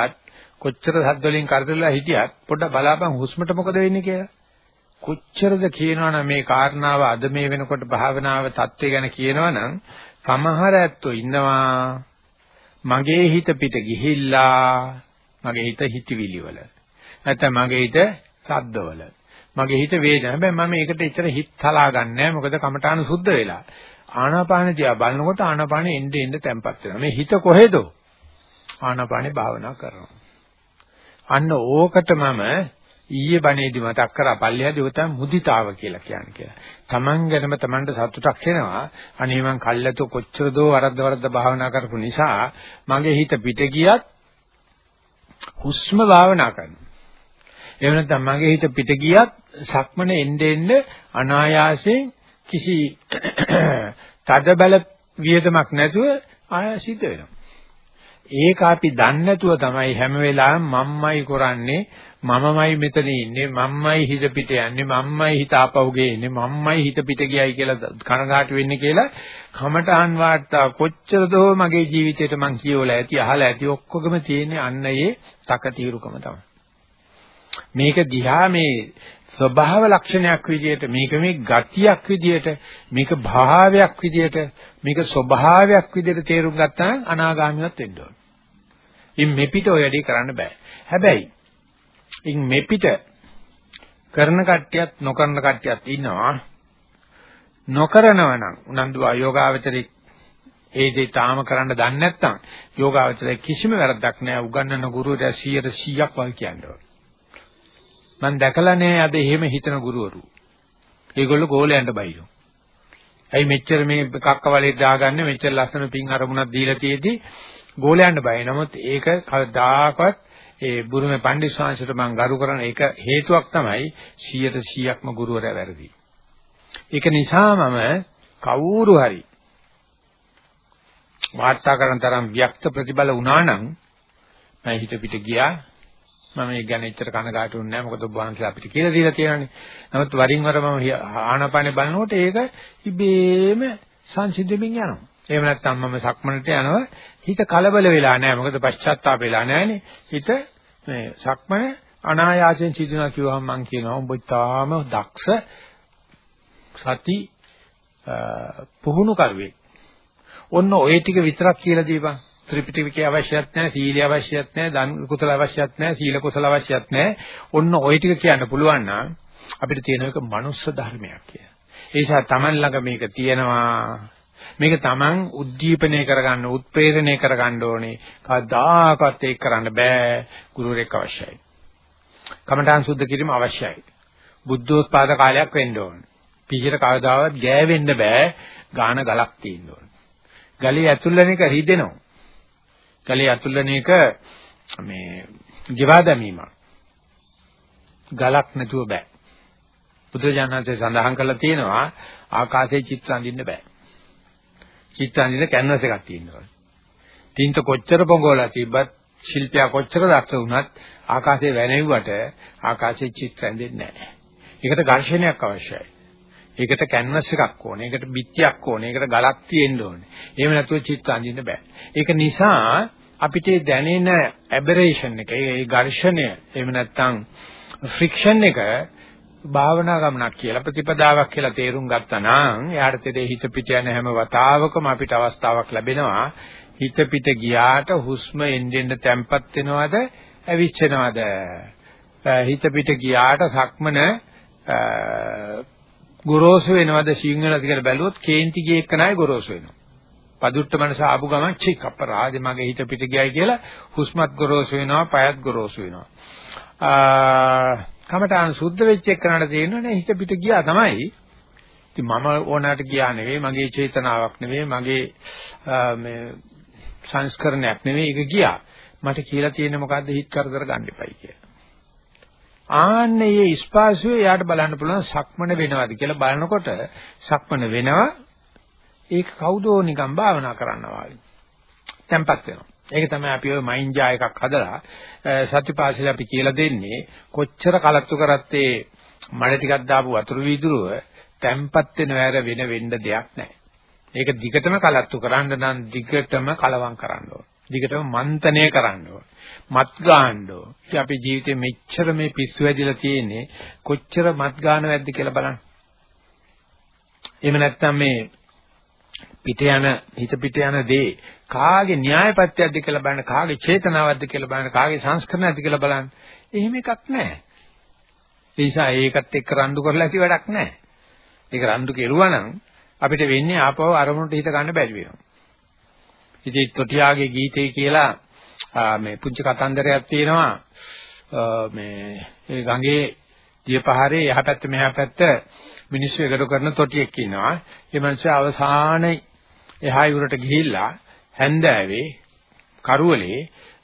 කොච්චර සද්ද වලින් කරදරලා හිටියත් පොඩ්ඩක් බලාපන් හුස්මට මොකද වෙන්නේ කියලා. කොච්චරද කියනවනම් මේ කාරණාව අද මේ වෙනකොට භාවනාව தත්ත්වය ගැන කියනවනම් සමහර ඇත්තෝ ඉන්නවා මගේ හිත පිට ගිහිල්ලා මගේ හිත හිතවිලි වල නැත්නම් මගේ හිත සද්දවල මගේ හිත වේදන හැබැයි මම ඒකට එච්චර හිත හලා ගන්නෑ මොකද කමඨාන සුද්ධ වෙලා ආනාපාන දිහා බලනකොට ආනාපානෙ එන්න එන්න තැම්පත් වෙනවා මේ හිත කොහෙද ආනාපානේ භාවනා කරනවා අන්න ඕකට මම ඊයේ බණේදි මතක් කරා පල්ලියදී ඔය තමයි මුදිතාව කියලා කියන්නේ කියලා. Taman ගැනම Tamanට සතුටක් එනවා. අනේ මං කල්ලාතෝ කොච්චර දෝ වරද්ද වරද්ද භාවනා කරපු නිසා මගේ හිත පිට ගියත් හුස්ම භාවනා කරනවා. එහෙම නැත්නම් මගේ හිත පිට ගියත් සක්මන එන්න එන්න අනායාසයෙන් කිසි තද බල වියදමක් නැතුව ආය සිද්ධ වෙනවා. ඒක අපි දන්නේ නැතුව තමයි හැම වෙලාවෙම මම්මයි කරන්නේ මමමයි මෙතන ඉන්නේ මම්මයි හිත පිට යන්නේ මම්මයි හිත ආපහු ගේන්නේ මම්මයි හිත පිට ගියයි කියලා කනගාටු වෙන්නේ කියලා කමටහන් වාර්තා කොච්චර දෝ මගේ ජීවිතේට මං කියවලා ඇති අහලා ඇති ඔක්කොගම තියෙන්නේ අන්න ඒ තකතිරුකම තමයි මේක දිහා මේ ස්වභාව ලක්ෂණයක් විදිහට මේක මේ ගතියක් විදිහට මේක භාවයක් විදිහට මේක ස්වභාවයක් විදිහට තේරුම් ගත්තා නම් අනාගාමියවත් වෙන්න ඕන. ඉන් මෙපිට ඔය වැඩේ කරන්න බෑ. හැබැයි ඉන් මෙපිට කරන කට්ටියත් නොකරන කට්ටියත් ඉන්නවා. නොකරනවා නම් උනන්දු ආයෝගාවචරේ ඒ දේ තාම කරන්න දන්නේ නැත්නම් යෝගාවචරයේ කිසිම වැරද්දක් නැහැ උගන්වන ගුරුවරයා 100% වගේ කියන්නේ. මම දැකලා නැහැ අද එහෙම හිතන ගුරුවරු. ඒගොල්ලෝ ගෝලයන්ට බයිනෝ. ඇයි මෙච්චර මේ කක්කවලේ දාගන්නේ මෙච්චර ලස්සන පින් අරමුණක් දීලා තියෙදි ගෝලයන්ට බයි. නමුත් ඒක කවදාකවත් ඒ බුරුමේ පණ්ඩිත ශාන්සයට මම ගරු කරන ඒක හේතුවක් තමයි 100%ක්ම ගුරුවරයා වැරදි. ඒක නිසා මම කවුරු හරි වාර්තා කරන තරම් ව්‍යක්ත ප්‍රතිබල වුණා නම් මම හිත පිට ගියා මම ඒ ගැන එච්චර කනගාටු වෙන්නේ නැහැ මොකද ඔබ වහන්සේ අපිට කියලා දීලා තියෙනනේ. නමුත් වරින් වර මම ආනාපානේ බලනකොට ඒක ඉබේම සංසිද්ධෙමින් යනවා. එහෙම නැත්නම් මම සක්මනට යනවා හිත කලබල වෙලා නැහැ මොකද පශ්චාත්තාප වෙලා නැහනේ. හිත මේ සක්මන අනායාසයෙන් සිදුනවා කිව්වහම මම කියනවා ඔබ තාම දක්ෂ සති පුහුණු කරුවෙක්. ඔන්න ওই ටික විතරක් කියලා දීපන්. ත්‍රිපිටකය අවශ්‍යත් නැහැ, සීලය අවශ්‍යත් නැහැ, දන් කුසල අවශ්‍යත් නැහැ, සීල කුසල අවශ්‍යත් නැහැ. ඔන්න ওই ටික කියන්න පුළුවන් නම් අපිට තියෙන එක මනුස්ස ධර්මයක් කියලා. ඒ නිසා Taman ළඟ මේක තියෙනවා. මේක Taman උද්දීපනය කරගන්න, උත්ප්‍රේරණය කරගන්න ඕනේ. කවදාකවත් ඒක කරන්න බෑ. ගුරුවරයෙක් අවශ්‍යයි. කමඨාන් සුද්ධ කිරීම අවශ්‍යයි. බුද්ධෝත්පාද කාලයක් වෙන්න ඕනේ. පිහිර කවදාවත් ගෑවෙන්න බෑ. ගාන ගලක් තියෙන්න ඕනේ. ගලේ ඇතුළෙන එක රිදෙනවා. ගලේ අතුල්ලන එක මේ ජීවා දැමීමක්. ගලක් නැතුව බෑ. බුදුජානනාංශය සඳහන් කරලා තියෙනවා ආකාශයේ චිත්‍ර අඳින්න බෑ. චිත්‍ර අඳින්න කැන්වස් එකක් තියෙනවා. තින්ත කොච්චර පොඟවලා තිබ්බත් ශිල්පියා කොච්චර දක්ෂ වුණත් ආකාශයේ වැනෙව්වට ආකාශයේ චිත්‍ර ඇඳෙන්නේ නැහැ. ඒකට ඝර්ෂණයක් අවශ්‍යයි. ඒකට කැන්වස් එකක් ඕනේ. ඒකට බිත්තියක් ඕනේ. ඒකට ගලක් තියෙන්න ඕනේ. එහෙම නැතුව චිත්‍ර අඳින්න බෑ. ඒක නිසා අපිට දැනෙන ඇබරේෂන් එක, ඒ ඝර්ෂණය, එහෙම නැත්නම් ෆ්‍රික්ෂන් එක භාවනා ගමනක් කියලා ප්‍රතිපදාවක් කියලා තේරුම් ගත්තා නම් එයාට තේරෙයි හිත පිට යන හැම වතාවකම අපිට අවස්ථාවක් ලැබෙනවා හිත පිට ගියාට හුස්ම එන්නෙන් තැම්පත් වෙනවද ඇවිච්චෙනවද හිත පිට ගියාට සක්මන ගොරෝසු වෙනවද සිංහලද කියලා බැලුවොත් කේන්ති ගියේ එක්කනයි ගොරෝසු වෙනවා පදුට්ට මනස ආපු ගමන් චික් අපරාධ මගේ හිත පිට ගියයි කියලා හුස්මත් ගොරෝසු වෙනවා, පයත් ගොරෝසු වෙනවා. ආ කමඨාන් සුද්ධ වෙච්ච එකනට තේරෙනවනේ හිත පිට ගියා තමයි. ඉතින් මම ඕනකට ගියා නෙවෙයි, මගේ චේතනාවක් නෙවෙයි, මගේ මේ සංස්කරණයක් නෙවෙයි ඒක ගියා. මට කියලා තියෙන්නේ මොකද්ද හිත කරදර ගන්න එපයි කියලා. ආන්නේ මේ ස්පාසුවේ යාට බලන්න පුළුවන් සක්මන වෙනවද කියලා බලනකොට සක්මන වෙනවා ඒක කවුදෝ නිකන් භාවනා කරනවා වගේ. tempat වෙනවා. ඒක තමයි අපි ඔය මයින්ජා එකක් හදලා සතිපාසල අපි කියලා දෙන්නේ කොච්චර කලත්තු කරත් ඒ මඩ ටිකක් දාපු වතුරු වීදුරුව tempat වෙන වැර වෙන වෙන්න දෙයක් නැහැ. ඒක දිගටම කලත්තු කරන්න නම් දිගටම කලවම් කරන්න ඕන. දිගටම මන්තනය කරන්න ඕන. මත් ගන්න ඕන. ඉතින් අපේ ජීවිතේ මෙච්චර මේ පිස්සු වැදිලා තියෙන්නේ කොච්චර මත් ගන්න වැද්ද කියලා බලන්න. එහෙම නැත්නම් මේ පිට යන හිත පිට යන දේ කාගේ න්‍යායපත්‍යයක්ද කියලා බලන්න කාගේ චේතනාවක්ද කියලා බලන්න කාගේ සංස්කරණයක්ද කියලා බලන්න එහෙම එකක් නැහැ ඒ නිසා ඒකත් එක්ක රණ්ඩු කරලා ඇති වැඩක් නැහැ ඒක රණ්ඩු කෙරුවා නම් අපිට වෙන්නේ ආපහු අරමුණට හිත ගන්න බැරි වෙනවා ඉතින් තොටියාගේ ගීතේ කියලා මේ පුංචි කතන්දරයක් තියෙනවා මේ ඒ ගඟේ දියපහරේ යහපැත්ත මෙහාපැත්ත මිනිස්සු එකතු කරන තොටියක් ඉන්නවා. ඒ මනුස්සයා අවසානයේ එහා යුරට ගිහිල්ලා හැන්දෑවේ කරුවලේ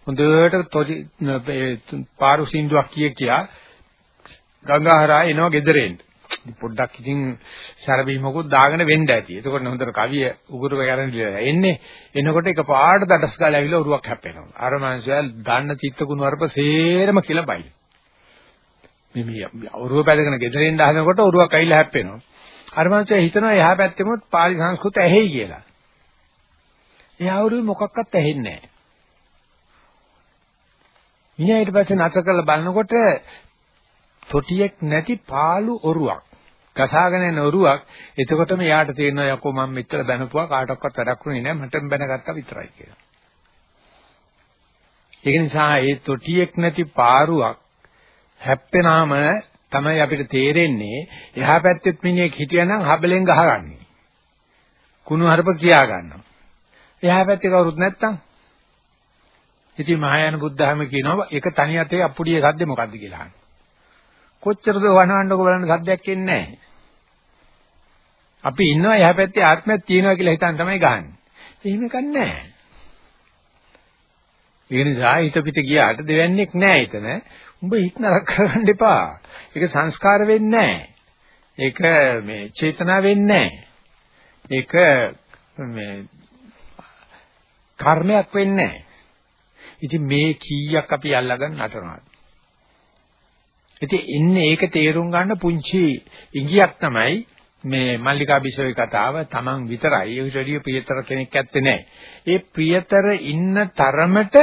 හොඳට තොටි පාරු සින්දුවක් කිය කියා ගංගාහරා එනවා ගෙදරෙන්. පොඩ්ඩක් ඉතින් සරබීමකුත් දාගෙන වෙන්න ඇති. එතකොට හොඳට කවිය උගුරු ගැරන්ඩිලා එන්නේ. එනකොට එක පාට දඩස් ගාලා ඇවිල්ලා උරුවක් හැප්පෙනවා. අර මනුස්සයා දන්න චිත්ත කුණ වරප සේරම කියලා බයි. මේ ඔරුව පැදගෙන ගෙදරින් හදනකොට ඔරුවක් ඇවිල්ලා හැප්පෙනවා. අර මනුස්සයා හිතනවා එහා පැත්තෙමුත් පාලි සංස්කෘත ඇහෙයි කියලා. එහා ඔරුවේ මොකක්වත් ඇහෙන්නේ නැහැ. මිනිහා ඊට පස්සේ නැතර කරලා බලනකොට තොටියක් නැති පාළු ඔරුවක්. ගසාගෙන යන ඔරුවක්. එතකොටම යාට තේරෙනවා යකෝ මම මෙච්චර බැනපුවා කාටවත් වැඩක් වුණේ නැහැ මටම බැනගත්තා විතරයි කියලා. ඒක නිසා ඒ තොටියක් නැති පාරුවක් හැප්පෙනාම තමයි අපිට තේරෙන්නේ එහා පැත්තෙත් මිනිහෙක් හිටියනම් හබලෙන් ගහගන්නේ. කුණු හරප කියා ගන්නවා. එහා පැත්තේ කවුරුත් නැත්තම් ඉතින් මහායාන බුද්ධහම කියනවා ඒක තනි අතේ අප්පුඩියේ සද්ද මොකද්ද කියලා අහනවා. කොච්චරද වනවන්නක බලන්න සද්දයක් එන්නේ නැහැ. අපි ඉන්නවා එහා පැත්තේ ආත්මයක් තියෙනවා කියලා හිතන් තමයි ගහන්නේ. එහෙම එකක් නැහැ. ඒ නිසා හිත පිට ගියාට දෙවන්නේක් නැහැ එතන. උඹ හිත නරක කරගන්න එපා. ඒක සංස්කාර වෙන්නේ නැහැ. ඒක මේ චේතනා වෙන්නේ නැහැ. ඒක මේ කර්මයක් වෙන්නේ නැහැ. ඉතින් මේ කීයක් අපි අල්ලගන්න නතරනවා. ඉතින් ඉන්නේ ඒක තේරුම් ගන්න පුංචි ඉඟියක් තමයි මේ මල්ලිකා බිසෝයි කතාව Taman විතරයි ඒ විදිහට ප්‍රියතර කෙනෙක් ඇත්තේ නැහැ. ඒ ප්‍රියතර ඉන්න තරමට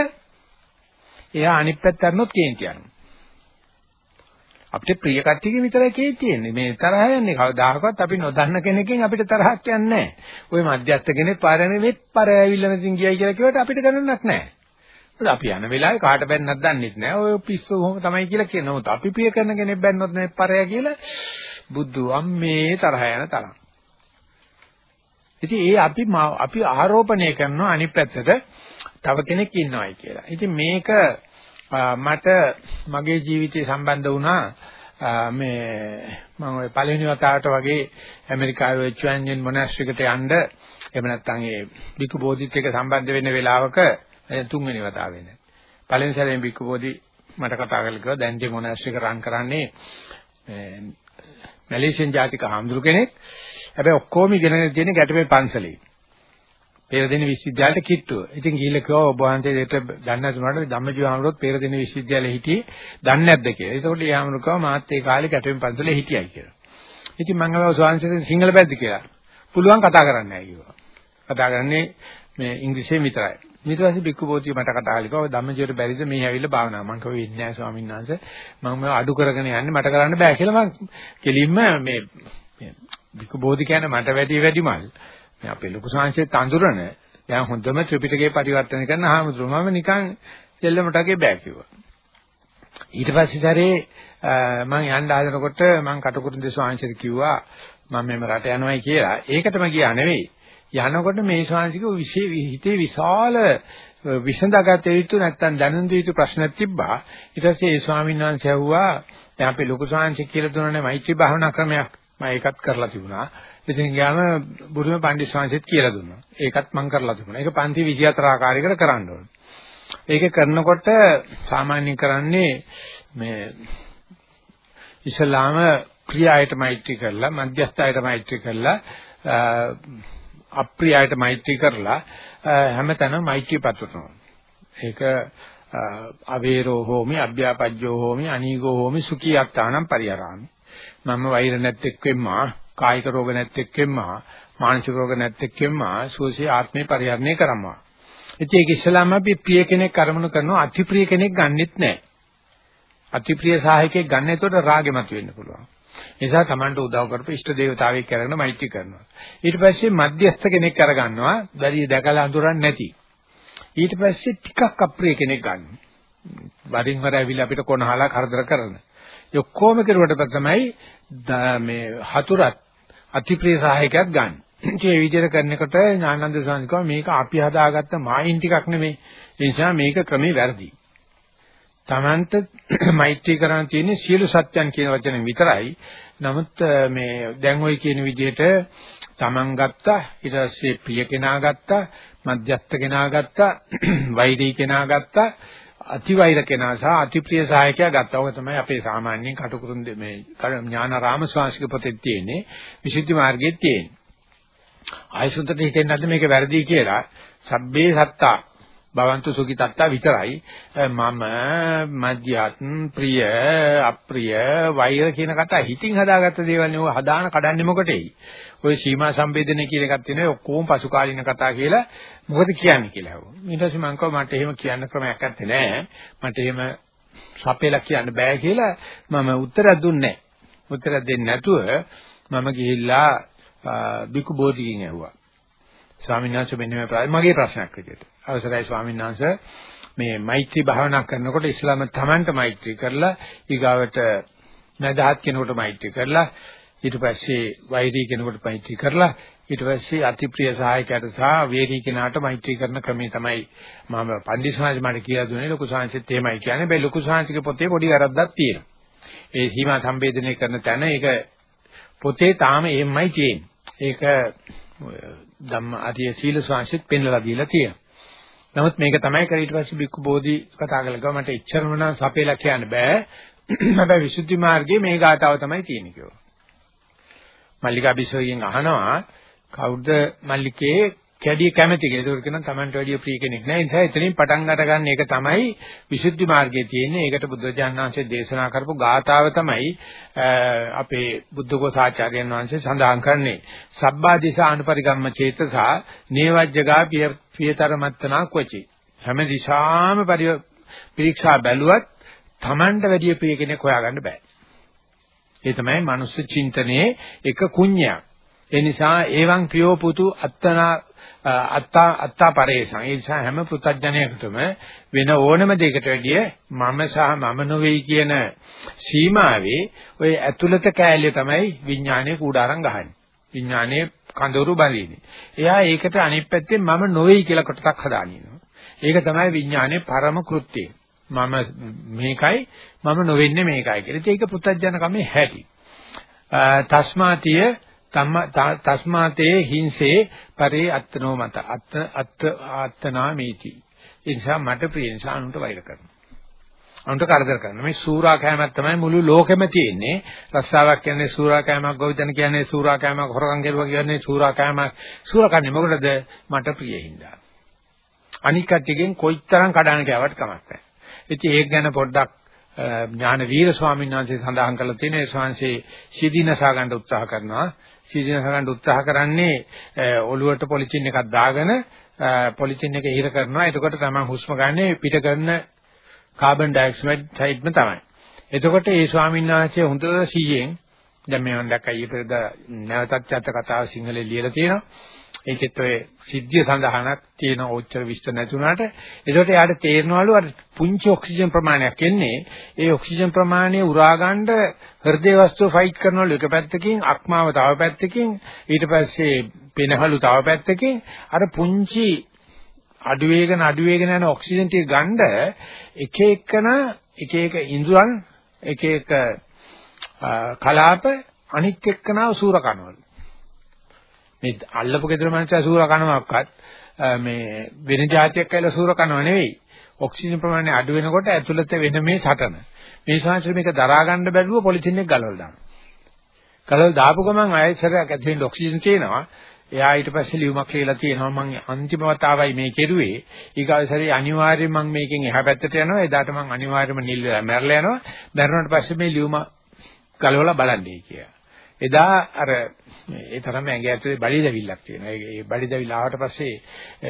එයා අනිත් පැත්ත අරනොත් කේන්ති යනවා. අපිට ප්‍රිය කට්ටියක විතරයි කේන්ති තියෙන්නේ. මේ තරහ යන්නේ කවදාහකවත් අපි නොදන්න කෙනකින් අපිට තරහක් යන්නේ නැහැ. ওই මධ්‍යස්ථ කෙනෙක් පාරනේ වෙත් පාර ඇවිල්ලා නැතිනම් ගියයි කියලා කිව්වට අපිට ගණනක් නැහැ. අපි යන වෙලාවේ කාට බැන්නක් දන්නෙත් නැහැ. ඔය පිස්සු කොහොම තමයි කියලා කියනොත් අපි ප්‍රිය කරන කෙනෙක් බැන්නොත් නේ පරය කියලා බුද්ධ අම්මේ තරහ යන තරම්. ඉතින් ඒ අපි අපි ආරෝපණය කරනවා අනිත් පැත්තට තව කෙනෙක් ඉන්නවයි කියලා. ඉතින් මේක මට මගේ ජීවිතේ සම්බන්ධ වුණා මේ මම ওই පළවෙනි වතාවට වගේ ඇමරිකාවේ චුවන්ජන් මොනාස්ට්‍රිකට යන්න එහෙම නැත්නම් ඒ බිකු බෝධිත් එක්ක සම්බන්ධ වෙන්න වෙලාවක තුන්වෙනි වතාවේ නේ. පළවෙනි සැරේ බිකු බෝධි මට කතා කරලා කිව්වා දැන් ජේ මොනාස්ට්‍රික රන් කරන්නේ මැලේසියන් ජාතික හාමුදුරු කෙනෙක්. හැබැයි ඔක්කොම ඉගෙන තියෙන ගැටපේ පන්සලේ. පෙරදින විශ්වවිද්‍යාලයට කිට්ටුව. ඉතින් ගිහිල්ලා කිව්වා ඔබ වහන්සේ දෙට දන්නේ නැතුනට ධම්මජීව හාමුදුරුවෝ පෙරදින විශ්වවිද්‍යාලයේ හිටියේ දන්නේ නැද්ද කියලා. ඒකෝට ඒ හාමුදුරුවෝ කිව්වා මාත් ඒ කාලේ ගැටපේ පන්සලේ හිටියයි කියලා. ඉතින් මම අහුවා ස්වාමීන් සිංහල බැද්ද කියලා. පුළුවන් කතා කරන්න නැහැ කිව්වා. කතා කරන්නේ මේ ඉංග්‍රීසියෙන් විතරයි. ඊට පස්සේ බික්කු බෝධිය මට කතා කළා කිව්වා ධම්මජීවට බැරිද මේ ඇවිල්ලා භාවනාව. මම කිව්වා වෙන්නේ නැහැ ස්වාමීන් වහන්සේ. මම අඩු කරගෙන යන්නේ මට කරන්න බෑ කියලා මම කෙලින්ම මේ බික්කු බෝධි කියන්නේ මට වැඩි වැඩිමල්. මේ අපේ ලොකු සංහසේ තඳුරන දැන් හොඳම ත්‍රිපිටකේ පරිවර්තන කරන ආහමුදුරු මම නිකන් සෙල්ලමටගේ බෑ කිව්වා. ඊට පස්සේ සැරේ මම යන්න හදනකොට මම කටුකුරුන්දේ ස්වාමීන් කිව්වා මම මෙම රට යනවායි කියලා. ඒකටම ගියා නෙවෙයි. යනකොට මේ ශාන්සික හිතේ විශාල විසඳගත යුතු නැත්තම් දැනුම් දිය යුතු ප්‍රශ්නක් තිබ්බා. ඊට පස්සේ ඒ ස්වාමීන් වහන්සේ ඇහුවා දැන් අපි ලොකු ශාන්සික කියලා දුන්නනේ මෛත්‍රී භාවනා ක්‍රමයක්. මම ඒකත් කරලා තිබුණා. ඉතින් ගියාම බුදුම පණ්ඩිත ශාන්සිත් කියලා දුන්නා. ඒකත් මම කරලා තිබුණා. ඒක පන්ති 24 ආකාරයකට කරන්න ඕනේ. ඒක කරනකොට සාමාන්‍යයෙන් කරන්නේ මේ ඉස්ලාම ක්‍රියායට මෛත්‍රී කරලා මධ්‍යස්ථායට මෛත්‍රී කරලා අප්‍රියයට මෛත්‍රී කරලා හැමතැනම මෛත්‍රී පතුරනවා. ඒක අවේරෝ හෝමි අභ්‍යාපජ්ජෝ හෝමි අනීගෝ හෝමි සුඛියත්තානම් පරිහරාමි. මම වෛර නැත්තෙක් වෙම්මා කායික රෝග නැත්තෙක් වෙම්මා මානසික රෝග නැත්තෙක් වෙම්මා සෝසී ආත්මේ පරිහරණය කරම්මා. ඉතින් ඒක ඉස්ලාම අපි ප්‍රිය කෙනෙක් අරමුණු කරනවා අතිප්‍රිය කෙනෙක් ගන්නෙත් නැහැ. අතිප්‍රිය සහායකයෙක් ගන්න එතකොට රාගෙමත් වෙන්න පුළුවන්. නිසා Tamanට උදව් කරපු ඉෂ්ට දේවතාවෙක් කරගෙන මෛත්‍රී කරනවා. ඊට පස්සේ මධ්‍යස්ථ කෙනෙක් අරගන්නවා, බැරිය දැකලා අඳුරන්නේ නැති. ඊට පස්සේ ටිකක් අප්‍රිය කෙනෙක් ගන්න. වරින් වර ඇවිල්ලා අපිට කොනහලා කරදර කරන. ඒ ඔක්කොම කෙරුවට තමයි මේ හතුරත් අතිප්‍රිය සහායකයක් ගන්න. ඒ විදිහට කරනකොට ඥානන්ද සානිකව මේක අපි හදාගත්ත මායින් ටිකක් නෙමෙයි. ඒ නිසා මේක ක්‍රමේ වැරදි. තමන්ට මෛත්‍රී කරන්න තියෙන්නේ සියලු සත්‍යයන් කියන වචනේ විතරයි. නමුත් මේ දැන් ওই කියන විදිහට තමන් ගත්තා ඊට පස්සේ ප්‍රිය කෙනා ගත්තා මධ්‍යස්ථ කෙනා ගත්තා වෛරී කෙනා ගත්තා අතිවෛර කෙනා සහ අතිප්‍රිය සහායකයා ගත්තා. ඔක තමයි අපේ සාමාන්‍යයෙන් කටුකුරුන් මේ ඥානාරාම ස්වාමීක පොතේ තියෙන්නේ විසුද්ධි මාර්ගයේ තියෙන්නේ. ආයසුන්තට හිතෙන්නේ නැද්ද මේක වැරදි කියලා? සබ්බේ සත්තා භවන්තු සුඛිතත්තා විතරයි. මම මධ්‍යත් ප්‍රිය අප්‍රිය වෛර කියන කතා හිතින් හදාගත්ත දේවල් නේ ඔය හදාන කඩන්නේ මොකටෙයි? ඔය සීමා සම්බේධනය කියන එකක් තියෙනවා. ඔක්කොම පසු කාලින කතා කියලා මොකද කියන්නේ කියලා හව ඊට පස්සේ මම කිව්වා මට එහෙම කියන්න ක්‍රමයක් නැත්තේ නෑ. මට එහෙම සපේලා කියන්න බෑ කියලා මම උත්තරයක් දුන්නේ නෑ. උත්තරයක් දෙන්නේ නැතුව මම ගිහිල්ලා බිකු බෝධිගෙන් ඇහුවා. ස්වාමීන් වහන්සේ මෙන්න මේ මගේ ප්‍රශ්නයක් විදියට. අවසරයි ස්වාමීන් වහන්සේ. මේ මෛත්‍රී භාවනා කරනකොට ඉස්ලාම තමන්ට මෛත්‍රී කරලා ඊගාවට නැදහත් කෙනෙකුට මෛත්‍රී කරලා ඊට පස්සේ වෛරී කෙනෙකුට මෛත්‍රී කරලා ඊට පස්සේ අතිප්‍රිය සහායකයට සහ වේරී කෙනාට මෛත්‍රී කරන ක්‍රමය තමයි මම පන්දිසාංශ මට කියලා දුන්නේ. ලොකු සාංශෙත් එහෙමයි කියන්නේ. බෑ ලොකු සාංශික පොතේ පොඩි වැරද්දක් තියෙනවා. ඒ සීමා සම්බේධනය කරන තැන ඒක පොතේ තාම එහෙමයි තියෙන්නේ. ඒක ධම්ම ආදී සීල සාංශෙත් පෙන්වලා දීලා තියෙනවා. නමුත් මේක තමයි කරේ ඊට පස්සේ බික්කු බෝධි කතා කළා මට එච්චරම නම් සපේලා කියන්න බෑ. හැබැයි විසුද්ධි මාර්ගයේ මේ ගාතාව තමයි තියෙන්නේ කිව්වා. මල්ලිකා බිසෝයෙන් අහනවා කවුද මල්ලිකේ කැඩිය කැමති කියලා. ඒක කියනවා Tamanට වැඩිය ප්‍රිය කෙනෙක් නෑ. ඒ නිසා එතනින් පටන් ගන්න ගන්න එක තමයි විසුද්ධි මාර්ගයේ තියෙන්නේ. ඒකට බුදුරජාණන් වහන්සේ දේශනා කරපු ගාථාව තමයි අපේ බුද්ධඝෝසාචාර්යයන් වහන්සේ සඳහන් කරන්නේ. සබ්බා දිසා අනුපරිගම්ම චේතසා නේවජ්ජගා පියතරමත්තනා කොචි. හැම දිශාම පරීක්ෂා බැලුවත් Tamanට වැඩිය ප්‍රිය කෙනෙක් හොයාගන්න බෑ. ඒ තමයි මනුස්ස චින්තනයේ එක කුණ්‍යයක්. ඒ නිසා ඒවං ප්‍රියෝ පුතු අත්තනා අත්තා අත්තා පරේසං. ඒ නිසා හැම පුතඥයකටම වෙන ඕනම දෙයකට වැඩිය මම සහ මම නොවේයි කියන සීමාවේ ඔය ඇතුළත කෑල්ල තමයි විඥානයේ කූඩාරම් ගහන්නේ. විඥානයේ කඳවුරු බඳින්නේ. එයා ඒකට අනිත් පැත්තෙන් මම නොවේයි කියලා කොටසක් හදානිනවා ඒක තමයි විඥානයේ පරම කෘත්‍යය. මම මේකයි මම නොවෙන්නේ මේකයි කියලා. ඒක පුතඥ කමේ හැටි තස්මාතිය තස්මාතේ හිංසේ පරේ අත්නෝ මත. අත් අත් ආත්නා මේති ඒ නිසා මට ප්‍රිය නිසා අනුන්ට වෛර කරනවා. අනුන්ට කරදර කරනවා. මේ සූරා කෑමක් තමයි මුළු ලෝකෙම තියෙන්නේ. රස්සාවක් කියන්නේ සූරා කෑමක් ගොවිතැන කියන්නේ සූරා කෑමක් හොරකම් කරුවා කියන්නේ සූරා කෑමක්. සූරා කන්නේ මොකටද? මට ප්‍රිය හින්දා. අනික් කට්ටියගෙන් කොයිතරම් කඩන කෑවට කමක් නැහැ. ඉතින් ඒක ගැන පොඩ්ඩක් ඥාන වීර ස්වාමීන් වහන්සේ සඳහන් කරලා තියෙන ඒ ශාන්සේ සිදිනසා ගන්න උත්සාහ කරනවා. සීසන ගන්න උත්සාහ කරන්නේ ඔළුවට පොලිතින් එකක් දාගෙන පොලිතින් එක හිර කරනවා. එතකොට තමයි හුස්ම ගන්න පිට කරන කාබන් ඩයොක්සයිඩ් සයිඩ්ම තමයි. එතකොට ඒ ස්වාමීන් වහන්සේ හොඳ සීයෙන් දැන් මේ මම දැක්කා ඊපෙරද නැවතත් චත්ත කතාව සිංහලේ ලියලා තියෙනවා. ඒකෙත් ඔය සිද්ධිය සඳහනක් තියෙන ඕච්චර විස්තර නැතුණාට ඒකට යාට තේරෙනවලු අර පුංචි ඔක්සිජන් ප්‍රමාණයක් එන්නේ. ඒ ඔක්සිජන් ප්‍රමාණය උරා ගන්න හෘදේ වස්තුව ෆයිට් කරනවලු එක පැත්තකින් අක්මාව තව පැත්තකින් ඊට පස්සේ පෙනහලු තව පැත්තකින්. අර පුංචි අඩු වේගන අඩු වේගන යන ඔක්සිජන් ටික ගන්න එක එකන එක එක ඉන්ද්‍රයන් එක එක කලාප අනික් එක්කනාව සූර කනවලු මේ අල්ලපු ගෙදර මනුස්සයා සූර කනවක්වත් මේ වෙන જાතියක් කියලා සූර කනව නෙවෙයි. ඔක්සිජන් ප්‍රමාණය අඩු වෙනකොට ඇතුළත වෙන මේ සටන. මේ ශාස්ත්‍ර මේක දරා ගන්න බැරුව පොලිතින් එක ගලවලා දානවා. ගලවලා දාපු ගමන් ආයෙසරයක් ඇතුළේ ඔක්සිජන් තියෙනවා. එයා ඊට පස්සේ ලියුමක් කියලා තියෙනවා මම අන්තිම වතාවයි මේ කෙරුවේ ඊගාවසරේ අනිවාර්යයෙන් මම මේකෙන් එහා පැත්තට යනවා එදාට මම අනිවාර්යයෙන්ම නිල් වෙලා මැරලා යනවා මැරුණාට පස්සේ මේ ලියුම ගලවලා බලන්නේ කියලා එදා අර ඒ තරම් ඇඟ ඇතුලේ බඩි දැවිල්ලක් තියෙනවා. ඒ බඩි දැවිල්ල ආවට පස්සේ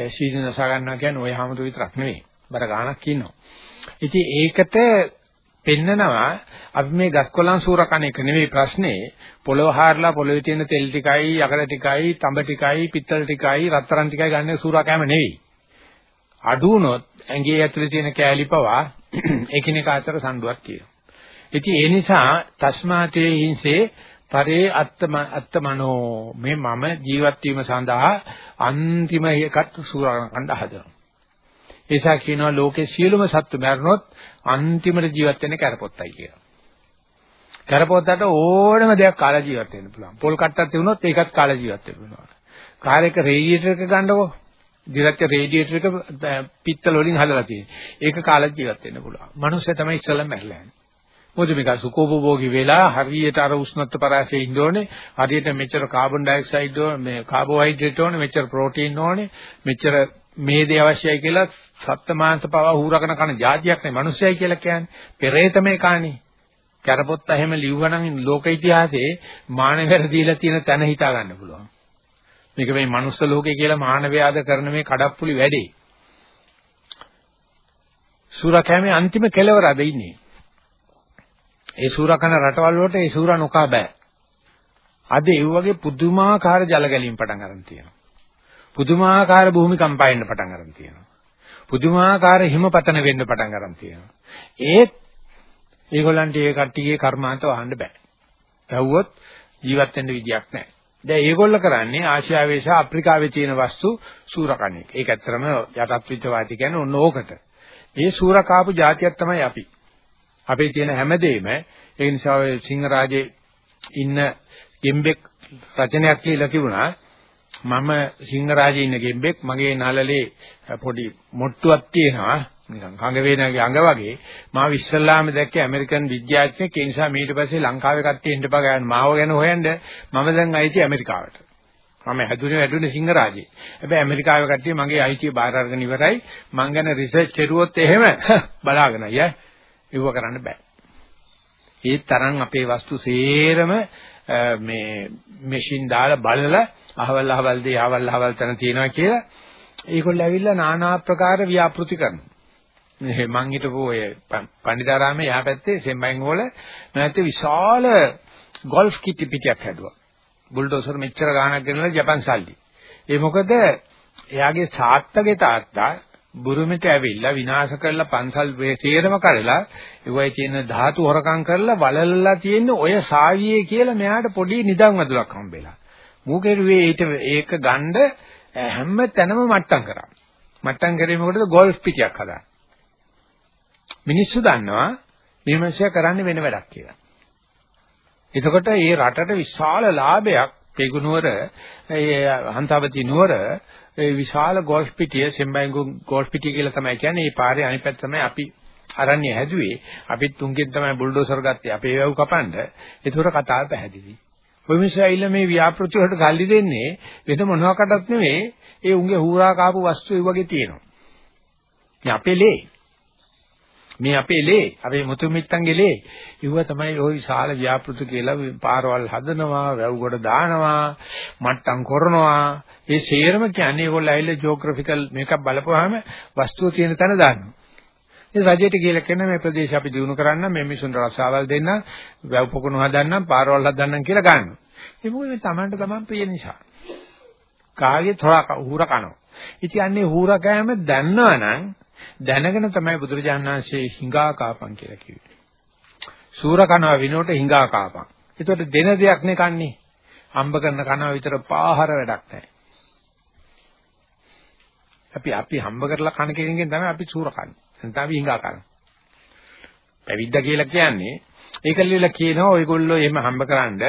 සීසන් නසා ගන්නවා කියන්නේ ওই හැමතු විතරක් නෙවෙයි. බර ගාණක් ඉන්නවා. ඉතින් ඒකට පෙන්නනවා අපි මේ ගස්කොලන් සූරකණ එක නෙවෙයි ප්‍රශ්නේ පොළව හාරලා පොළවේ තියෙන තෙල් ටිකයි යකඩ ටිකයි තඹ ටිකයි පිත්තල ටිකයි රත්තරන් ටිකයි ගන්න සූරකෑම නෙවෙයි අඩු වුණොත් ඇඟේ ඇතුලේ තියෙන කෑලි පවා එකිනෙක අතර සම්ඩුවක් තියෙනවා ඉතින් ඒ නිසා තස්මාතේ හිංසේ පරේ අත්තම අත්තමනෝ මේ මම ජීවත් වීම සඳහා අන්තිම එකත් සූරාකණ්ඩ හදනවා. ඒසා කියනවා ලෝකේ සියලුම සත්තු මැරුණොත් අන්තිමට ජීවත් වෙන්නේ කරපොත්තයි කියලා. කරපොත්තට ඕනම දෙයක් කාලා ජීවත් වෙන්න පුළුවන්. පොල් කට්ටක් තිබුණොත් ඒකත් කාලා ජීවත් වෙන්න පුළුවන්. කාර් එක රේඩියේටර් එක ගන්නකො. දිරච්ච රේඩියේටර් එක පිත්තල වලින් හදලා තියෙන්නේ. ඒක කාලා ජීවත් වෙන්න පුළුවන්. මනුස්සය තමයි ඉස්සෙල්ලම මැරලා යන්නේ. මොකද මේක සුකෝපභෝගී වෙලා හරියට අර උෂ්ණත්ව පරාසයේ ඉන්න ඕනේ. හරියට මෙච්චර කාබන් ඩයොක්සයිඩ් ඕනේ මේ කාබෝහයිඩ්‍රේට් ඕනේ මෙච්චර ප්‍රෝටීන් ඕනේ මෙච්චර මේදේ අවශ්‍යයි කියලා සත්ත්ව මාංශ පවා හුරකන කන જાතියක් නේ මිනිස්සයයි කියලා කියන්නේ. පෙරේතමේ කාණේ කරපොත්ත එහෙම ලිව්වනම් ලෝක ඉතිහාසයේ මානවයර දීලා තියෙන තැන හිතා ගන්න පුළුවන්. මේක මේ මනුස්ස ලෝකේ කියලා මානවයාද කරන මේ කඩප්පුලි වැඩේ. සූරකෑමේ අන්තිම කෙලවර අද ඉන්නේ. ඒ සූරා කන රටවල් වලට ඒ සූරා නොකා බෑ. අද ඒ වගේ පුදුමාකාර ජල ගැලීම් පටන් ගන්න තියෙනවා. පුදුමාකාර භූමි කම්පා පටන් ගන්න තියෙනවා. පුදුමාකාර හිමපතන වෙන්න පටන් ගන්න තියෙනවා. ඒත් ඒගොල්ලන්ට ඒ කට්ටියගේ කර්මාන්ත වහන්න බෑ. ඇහුවොත් ජීවත් වෙන්න විදියක් නැහැ. දැන් ඒගොල්ල කරන්නේ ආසියාවේ සහ අප්‍රිකාවේ තියෙන වස්තු සූරකණෙක්. ඒක ඇත්තරම යටත් විචවාදී කියන්නේ ඕන ඕකට. ඒ සූරකාපු જાතියක් තමයි අපි. අපේ තියෙන හැමදේම ඒ නිසා ඔය සිංහරාජේ ඉන්න ගෙම්බෙක් රචනයක් කියලා තිබුණා මම සිංහරාජේ ඉන්න ගෙම්බෙක් මගේ නළලේ පොඩි මොට්ටුවක් තියෙනවා. නිකන් කඟ වේනගේ අඟ වගේ. මාව ඉස්සල්ලාම දැක්කේ ඇමරිකන් විද්‍යාඥයෙක්. ඒ නිසා ඊට පස්සේ ලංකාවේ කට්ටිය එන්න බා ගන්න. මාව ගැන හොයන්න මම දැන් අයිති ඇමරිකාවට. මම හැදුනේ වැඩුනේ සිංහරාජේ. හැබැයි ඇමරිකාවේ කට්ටිය මගේ අයිතිය බාර අරගෙන ඉවරයි. මං ගැන රිසර්ච් කරුවොත් එහෙම බලාගෙන අයියා ඒව කරන්න බෑ. ඒ තරම් අපේ වස්තු සේරම මේ මැෂින් දාලා බලලා අහවල් අහවල් දේ අහවල් අහවල් තැන තියනවා කියලා ඒගොල්ලෝ ඇවිල්ලා নানা ආකාර ව්‍යාපෘති කරනවා. මේ මං හිටපු ඔය පණ්ඩිතාරාමේ යහ පැත්තේ සෙම්බයින් වල නැත්නම් විශාල ගෝල්ෆ් කිටි පිටියක් හැදුවා. බුල්ඩෝසර් මෙච්චර ගාණක් ගෙනලා ජපන් සල්ලි. ඒ මොකද එයාගේ තාත්තගේ තාත්තා බුරුමෙට ඇවිල්ලා විනාශ කරලා පන්සල් සේරම කරලා ඒවයි තියෙන ධාතු හොරකම් කරලා වලල්ලා තියෙන ඔය සාවියේ කියලා මෙයාට පොඩි නිදන් වදුලක් හම්බෙලා. මූකෙරුවේ ඊට ඒක ගණ්ඩ හැම තැනම මට්ටම් කරා. මට්ටම් කරේ මොකටද ගෝල්ෆ් පිටියක් හදා. මිනිස්සු දන්නවා මේ මිනිස්සයා කරන්නේ වෙන වැඩක් කියලා. එතකොට මේ රටට විශාල ලාභයක් පෙගුනුවර ඒ හන්තාවති නුවර ඒ විශාල ගෝල්ෆ් පිටිය සෙම්බයිංගු ගෝල්ෆ් පිටිය කියලා තමයි කියන්නේ. මේ පාරේ අනිත් පැත්ත තමයි අපි අරන්නේ හැදුවේ. අපිත් තුන්ගෙන් තමයි බුල්ඩෝසර් ගත්තේ. අපේ වැව් කපන්න. ඒතකොට කතාව පැහැදිලි. ඔය මිනිස්සු ඇවිල්ලා මේ ව්‍යාපෘති වලට සල්ලි දෙන්නේ වෙන මොනවාකටත් නෙවෙයි. ඒ උන්ගේ හූරා කාපු වස්තු ඒ වගේ තියෙනවා. මේ අපේ ලේ. මේ අපේ ලේ අපේ මුතු මිත්තන්ගේ ලේ. ඉව තමයි ওই විශාල ව්‍යාපෘති කියලා පාරවල් හදනවා වැව් කොට දානවා මට්ටම් කරනවා. ඒ සේරම කියන්නේ ඒගොල්ලෝ ඇවිල්ලා ජියෝග්‍රැෆිකල් මේකක් බලපුවාම වස්තුව තියෙන තැන දානවා ඒ රජයට කියලා කියන මේ ප්‍රදේශ අපි දිනු කරන්න මේ මිනිසුන්ට රසාවල් දෙන්න වැව් පොකුණු හදන්න පාරවල් හදන්න කියලා ගන්නවා ඒ මොකද මේ Tamanට Taman ප්‍රිය නිසා. කාගේ තොරක හුර කනවා. ඉතින් අන්නේ හුර කෑම දන්නවනම් දැනගෙන තමයි බුදුරජාණන් වහන්සේ හිඟා කාපන් කියලා කිව්වේ. සූර කනවා විනෝට හිඟා කාපන්. ඒතකොට දෙන දෙයක් නේ කන්නේ. හම්බ කරන කනවා විතර පාහර වැඩක් නැහැ. අපි අපි හම්බ කරලා කන කෙනකින් තමයි අපි සූර කන්නේ. නැත්නම් අපි හිඟා කනවා. පැවිද්ද කියලා කියන්නේ ඒකල්ලිලා කියනවා ඔයගොල්ලෝ එහෙම හම්බ කරන්න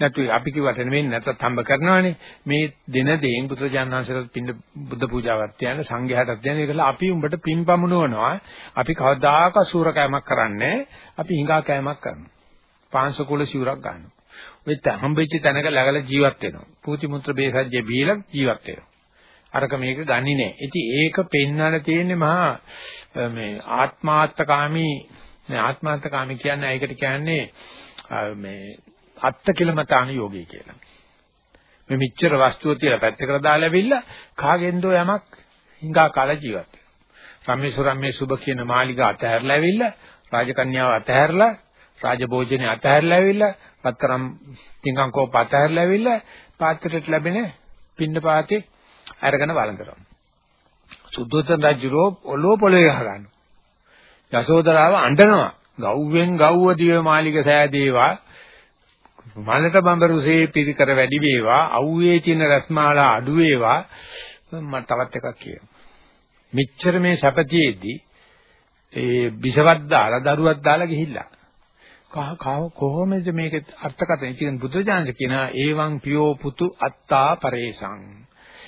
නැතු අපි කිව්වට නෙමෙයි නැත්නම් හම්බ කරනවානේ. මේ දින දෙයින් පුත්‍රජානනාංශයට පින්න බුද්ධ පූජාවක් තියන්න සංඝයාටත් තියන්න ඒකල අපි උඹට පින් පමුණවනවා. අපි කවදාක සූර කෑමක් කරන්නේ අපි හිඟා කෑමක් කරනවා. පාංශකුල සිවුරක් ගන්නවා. ඔය හම්බෙච්ච තැනක läගල ජීවත් වෙනවා. පූති මුත්‍ර බේසජ්‍ය බීලා ජීවත් වෙනවා. අරක මේක ගන්නේ නැහැ. ඉතින් ඒක පෙන්වන්න තියෙන්නේ මහා මේ ආත්මාර්ථකාමී මේ ආත්මාර්ථකාමී කියන්නේ ඒකට කියන්නේ මේ අත්තිකිලමතාන යෝගී කියලා. මේ මිච්ඡර වස්තුව තියලා පැත්තකට දාලා ඇවිල්ලා කාගෙන්දෝ යමක් හිඟා කාල ජීවත් වෙනවා. රම්මේසුරම්මේ සුබ කියන මාලිගා අතහැරලා ඇවිල්ලා රාජකන්‍යාව අතහැරලා රාජභෝජනේ අතහැරලා ඇවිල්ලා පතරම් පිංගම් කෝප අතහැරලා ඇවිල්ලා පාත්‍රයට ලැබෙන පින්න පාතේ අරගෙන වළඳනවා. සුද්ධෝතන රජුරෝ ඔලෝ පොළවේ ගහ ගන්නවා. යසෝදරාව අඬනවා. ගව්වෙන් ගව්ව දිව මාලික සෑදේවා මලට බඹරුසේ පිරිකර වැඩි වේවා අවුවේ තියෙන රස්මාලා අඩු වේවා මම තවත් එකක් කියනවා. මෙච්චර මේ සැපතියෙදී ඒ බිසවක් දාලා දරුවක් දාලා ගිහිල්ලා කහ කව කොහොමද මේක අර්ථකථන ඉතින් බුදුජානක කියනවා ඒවං පියෝ පුතු අත්තා පරේසං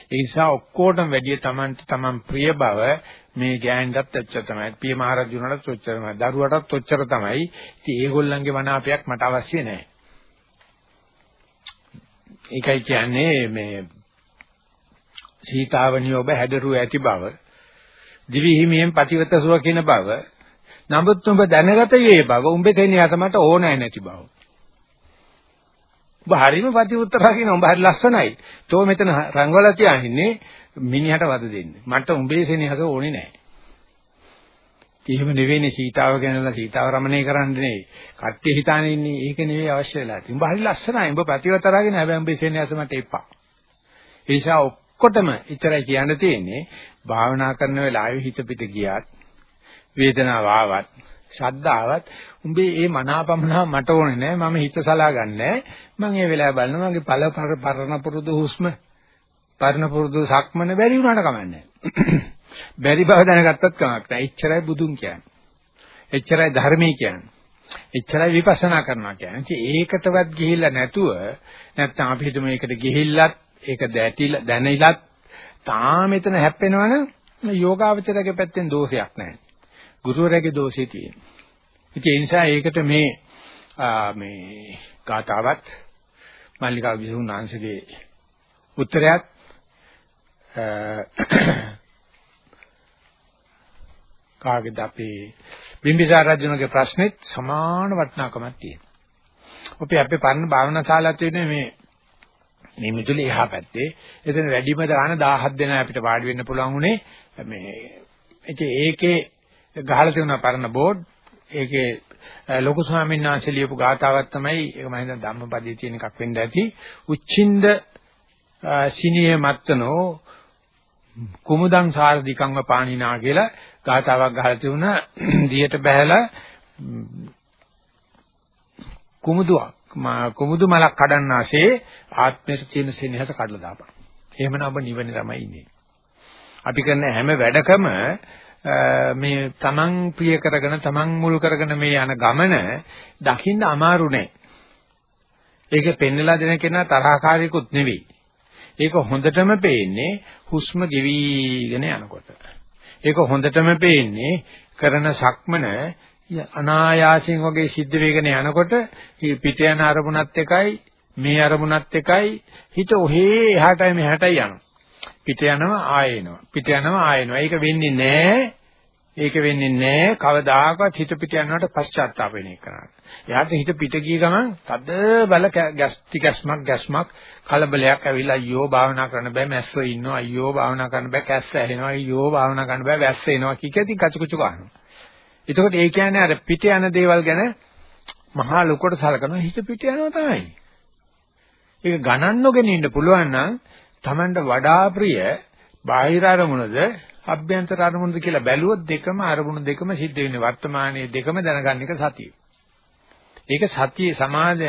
ඒ නිසා ඔක්කොටම වැඩිය Tamanට Taman ප්‍රිය බව මේ ගෑනටත් ඔච්චර තමයි. පිය මහරජුණටත් ඔච්චර තමයි. දරුවටත් ඔච්චර තමයි. ඉතින් ඒගොල්ලන්ගේ මනාපයක් මට අවශ්‍ය නැහැ. ඒකයි කියන්නේ මේ සීතාවණිය ඔබ හැදරුව ඇති බව දිවි හිමියෙන් පතිවත සුව කියන බව නමුත් උඹ දැනගත යුයේ බව උඹේ තේනිය තමයි ඕනෑ නැති බව ඔබ හරීම පති උත්තරා කියන උඹ හරි ලස්සනයි. තෝ මෙතන රංගවලා තියානින්නේ මිනිහට වද දෙන්න. මට උඹේ සෙනෙහස ඕනේ නැහැ. එහෙම නෙවෙයිනේ සීතාව ගැනලා සීතාව රමණය කරන්නේ. කට්ටිය හිතානේ ඉන්නේ ඒක නෙවෙයි අවශ්‍ය වෙලා තියෙන්නේ. උඹ හරි ලස්සනයි. උඹ ප්‍රතිවතරාගෙන හැබැයි උඹේ සෙනෙහස මට එපා. ඒ නිසා ඔක්කොටම ඉතරයි කියන්න තියෙන්නේ භාවනා කරන වෙලාවේ හිත පිට ගියත් වේදනාව ආවත් ශබ්දාවත් උඹේ ඒ මනාපමනා මට ඕනේ නෑ මම හිත සලා ගන්නෑ මම ඒ වෙලාව බලනවා මගේ පළ පරණ පුරුදු හුස්ම පරණ පුරුදු සක්මන බැරි වුණාට කමන්නේ බැරි බව දැනගත්තත් කමක් නෑ එච්චරයි බුදුන් කියන්නේ. එච්චරයි ධර්මයේ කියන්නේ. එච්චරයි විපස්සනා කරනවා කියන්නේ. ඒකටවත් ගිහිල්ලා නැතුව නැත්තම් අපි හිතමු ඒකට ගිහිල්ලත් ඒක දැටිලා දැනෙලත් තාම එතන හැප්පෙනවනම් යෝගාවචරයේ පැත්තෙන් දෝෂයක් නැහැ. ගුරුවරයාගේ දෝෂේ තියෙනවා. ඉතින් ඒ නිසා ඒකට මේ මේ ගාතාවත් මල්ලිකා විසුණුංශගේ උත්තරයක් කාගේද අපේ බිම්බිසාර රජුණගේ ප්‍රශ්නෙත් සමාන වටිනාකමක් තියෙනවා. අපි අපේ පරණ භාවනා ශාලාව තියෙන මේ මේ මිදුලේ එහා පැත්තේ එතන වැඩිම දාන 17 දෙනා අපිට වාඩි වෙන්න පුළුවන් උනේ මේ ඒකේ ගහලා තියුණා පරණ බෝඩ් ඒකේ ලොකු ස්වාමීන් වහන්සේ ලියපු ගාතාවක් තමයි ඒක මම හිතන ධම්මපදයේ තියෙන එකක් වෙන්න ඇති උච්චින්ද සිනියේ මත්තනෝ කුමුදං සාරධිකංව පාණිනා කියලා ගාතාවක් ගහලා තියුණා දියට බහැලා කුමුදුවක් කුමුදු මලක් කඩන්නාසේ ආත්මයට තියෙන සෙනෙහස කඩලා දාපන්. එහෙමනම් ඔබ නිවනේ තමයි ඉන්නේ. අපි කරන හැම වැඩකම මේ තමන් ප්‍රිය කරගෙන තමන් මුල් කරගෙන මේ යන ගමන දකින්න අමාරු නෑ. ඒක පෙන්නලා දෙන කෙනා තරහකාරියෙකුත් නෙවෙයි. ඒක හොඳටම පේන්නේ හුස්ම ගෙවිගෙන යනකොට. ඒක හොඳටම පේන්නේ කරන සක්මන අනායාසයෙන් වගේ සිද්ධ වෙගෙන යනකොට පිට යන අරමුණත් එකයි මේ අරමුණත් එකයි හිත ඔහේ එහාටයි මෙහාටයි යනවා. පිට යනවා ආයෙනවා. පිට යනවා ආයෙනවා. ඒක වෙන්නේ නැහැ. ඒක වෙන්නේ නැහැ. කවදාකවත් හිත පිට යනවට පශ්චාත්තාප වෙන එක කරන්නේ. එයාට හිත පිට ගිය ගමන් තද බල ගැස්ටි ගැස්මක් ගැස්මක් කලබලයක් ඇවිල්ලා අයියෝ භාවනා කරන්න බෑ මැස්සෝ ඉන්නවා. අයියෝ භාවනා කරන්න බෑ කැස්ස ඇහෙනවා. අයියෝ භාවනා කරන්න බෑ වැස්ස එනවා කිකෙදි කචුකුචු ගන්නවා. එතකොට ඒ කියන්නේ අර පිට යන දේවල් ගැන මහා ලොකුට සලකනවා හිත පිට යනවා තමයි. ඒක ගණන් නොගෙන ඉන්න පුළුවන් නම් Tamanට වඩා ප්‍රිය බාහිර අරමුණද අභ්‍යන්තර අරමුණද කියලා බැලුවොත් දෙකම අරමුණු දෙකම සිද්ධ වෙන්නේ වර්තමානයේ දෙකම දැනගන්න එක සතිය. ඒක සතිය සමාජ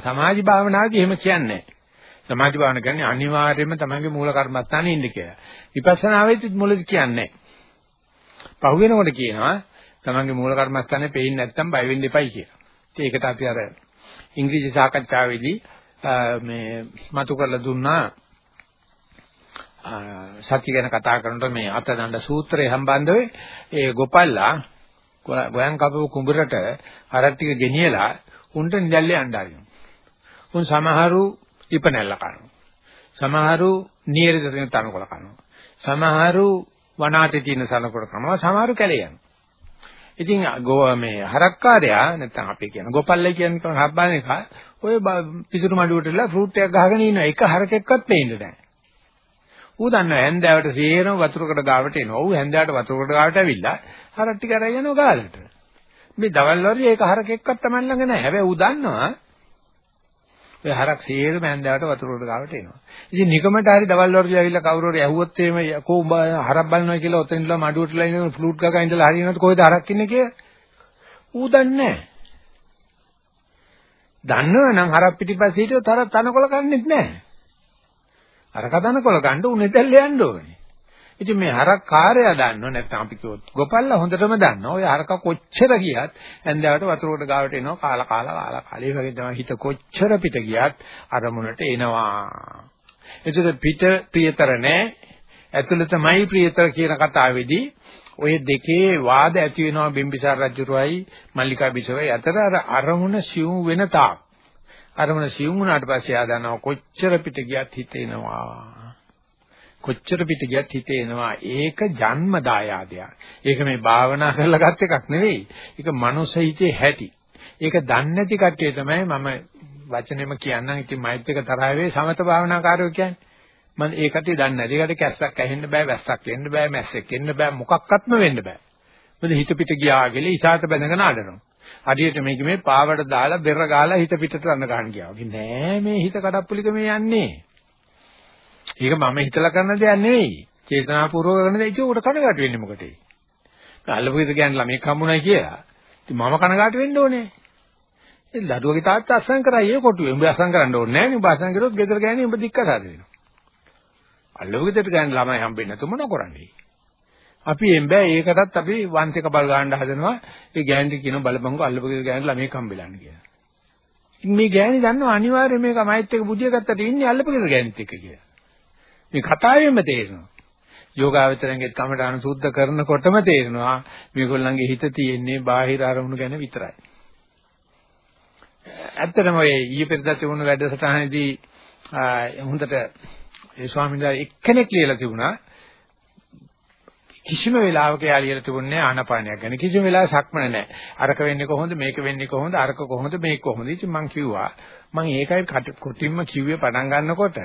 සමාජ භාවනාවේදී එහෙම කියන්නේ නැහැ. සමාධි භාවන කියන්නේ අනිවාර්යයෙන්ම තමන්ගේ මූල කර්මස්ථානේ ඉන්න කියලා. විපස්සනාවේදී මුලදී කියන්නේ නැහැ. පහු වෙනකොට කියනවා තමන්ගේ මූල කර්මස්ථානේ පේන්නේ නැත්තම් බය වෙන්න එපයි කියලා. ඒකට අපි අර ඉංග්‍රීසි සාකච්ඡාවේදී මේ මතු කරලා දුන්නා සත්‍ය ගැන කතා කරනකොට මේ අතදණ්ඩ සූත්‍රය සම්බන්ධව ඒ ගොපල්ලා ගෝයන් කපපු කුඹරට හරක් ටික ගෙනියලා උන්ට නිදැල්ලේ අඬාරිනවා. උන් සමහරු ඉපනැල්ල කනවා. සමහරු නියරිත තියෙන තනකොළ කනවා. සමහරු වනාතේ තියෙන තනකොළ කනවා. සමහරු කැලේ යනවා. ඉතින් මේ හරක්කාරයා නැත්නම් අපි කියන ගොපල්ලයි කියන්නේ හබ්බාන එක ඔය පිටුරු මඩුවටලා ෆෘට් එකක් ගහගෙන ඉන්න එක හරකෙක්වත් පේන්නේ නැහැ. ඌ දන්නවා හැන්දෑවට සේරම වතුරකට ගාවට එනවා. ඌ හැන්දෑවට වතුරකට ගාවට ඇවිල්ලා හරක් ටික අරගෙන යනවා ගාලට. මේ දවල් වරුවේ ඒක හරකෙක්වත් Taman ළඟ නැහැ. හැබැයි ඌ දන්නවා ඔය හරක් සේරම හැන්දෑවට වතුරකට ගාවට එනවා. ඉතින් නිකමට හරි දවල් වරුවේ ඇවිල්ලා කවුරු හරි ඇහුවොත් එහෙම කො උඹ හරක් බලනවා කියලා ඔතන ඉඳලා මඩුවටලා ඉන්න ෆ්ලූට් ගගා ඉඳලා හරියනවද කොහෙද හරක් ඉන්නේ කියලා? ඌ දන්නේ නැහැ. දන්නවනම් හරක් පිටිපස්සේ හිටියොත් හරක් තනකොළ කන්නේත් නැහැ. අර කතනකොළ ගන්න උනේ දැල්ල යන්න ඕනේ. ඉතින් මේ හරක් කාර්යය දන්නව නැත්නම් අපි කිව්වොත් ගොපල්ලා හොඳටම දන්නවා. ඔය හරක කොච්චර ගියත් ඇන්දාවට වතුරකට ගාවට එනවා කාලා කාලා කාලා කාලා. ඒ වගේ තමයි හිත කොච්චර පිට ගියත් අරමුණට එනවා. ඒකට පිට ප්‍රියතර නැහැ. ඇතුළතමයි ප්‍රියතර කියන කතාවේදී ඔය දෙකේ වාද ඇති වෙනවා බිම්බිසාර රජුරයි මල්ලිකා බිසවයි අතර අර අරමුණ සිවුම් වෙන තාක් අරමුණ සිවුම් වුණාට පස්සේ ආ දන්නවා කොච්චර පිට ගියත් හිතේනවා. කොච්චර පිට ගියත් හිතේනවා. ඒක ජන්ම දායාදයක්. ඒක මේ භාවනා කරලා ගත් එකක් නෙවෙයි. ඒක මනුස්ස හිතේ හැටි. ඒක දන්නේ නැති කට්ටිය තමයි මම වචනෙම කියන්නම්. ඉතින් මයිත් එක තරහ වෙයි සමත භාවනාකාරයෝ කියන්නේ. මම ඒකට දන්නේ නැති. ඒකට කැස්සක් ඇහෙන්න බෑ, වැස්සක් එන්න බෑ, මැස්සෙක් එන්න බෑ, මොකක්වත්ම වෙන්න බෑ. මොකද හිත පිට ගියා කියලා ඉසాత බැඳගෙන ආඩනවා. හරියට මේක මේ පාවට දාලා බෙර ගාලා හිත පිටට යන ගහන ගියා වගේ නෑ මේ හිත කඩප්පුලික මේ යන්නේ. ඒක මම හිතලා කරන දෙයක් නෙවෙයි. චේතනාපූර්වක කරන දෙයක්. ඒක උඩ කනගාටු වෙන්නේ මොකටද? අල්ලපු හිත කියන්නේ ළමයි කම්මුණයි කියලා. ඉතින් මම කනගාටු වෙන්න ඕනේ. ඒ දඩුවගේ තාත්තා අසං කරයි ඒ කොටුවේ. උඹ අසං කරන්න ඕනේ නෑනේ. උඹ අසං කරොත් ගෙදර ගෑණි උඹ දික්කසාද වෙනවා. අල්ලපු ගෙදරට ගෑණි ළමයි හම්බෙන්නේ නැතු මොන කරන්නේ? අපි එම් බෑ ඒකටත් අපි වංශික බල ගන්න හදනවා. ඒ ගෑණි කියන බලපංගු අල්ලපගෙන ගෑණි ළමයි කම්බෙලන්න කියලා. මේ ගෑණි දන්නවා අනිවාර්යයෙන් මේක මයිත් එක බුදිය ගත්තට ඉන්නේ අල්ලපගෙන ගෑණිත් එක්ක කියලා. මේ කතාවෙම තේරෙනවා. යෝගාවචරයෙන් කමඨාන සුද්ධ කරනකොටම තේරෙනවා මේගොල්ලන්ගේ හිත තියෙන්නේ බාහිර අරමුණු ගැන විතරයි. ඇත්තටම ඔය ඊයේ පෙරදා තිබුණු වැඩසටහනේදී හොඳට ඒ ස්වාමීන් වහන්සේ එක්කෙනෙක් ලියලා තිබුණා කිසිම වෙලාවක යා ලියලා තිබුණේ ආනාපානයක් ගැන කිසිම වෙලාවක සක්මන නැහැ. අරක වෙන්නේ කොහොමද මේක වෙන්නේ කොහොමද අරක කොහොමද මේක කොහොමද ඉතින් මං කිව්වා මං ඒකයි කොටින්ම කිව්වේ පටන් ගන්නකොට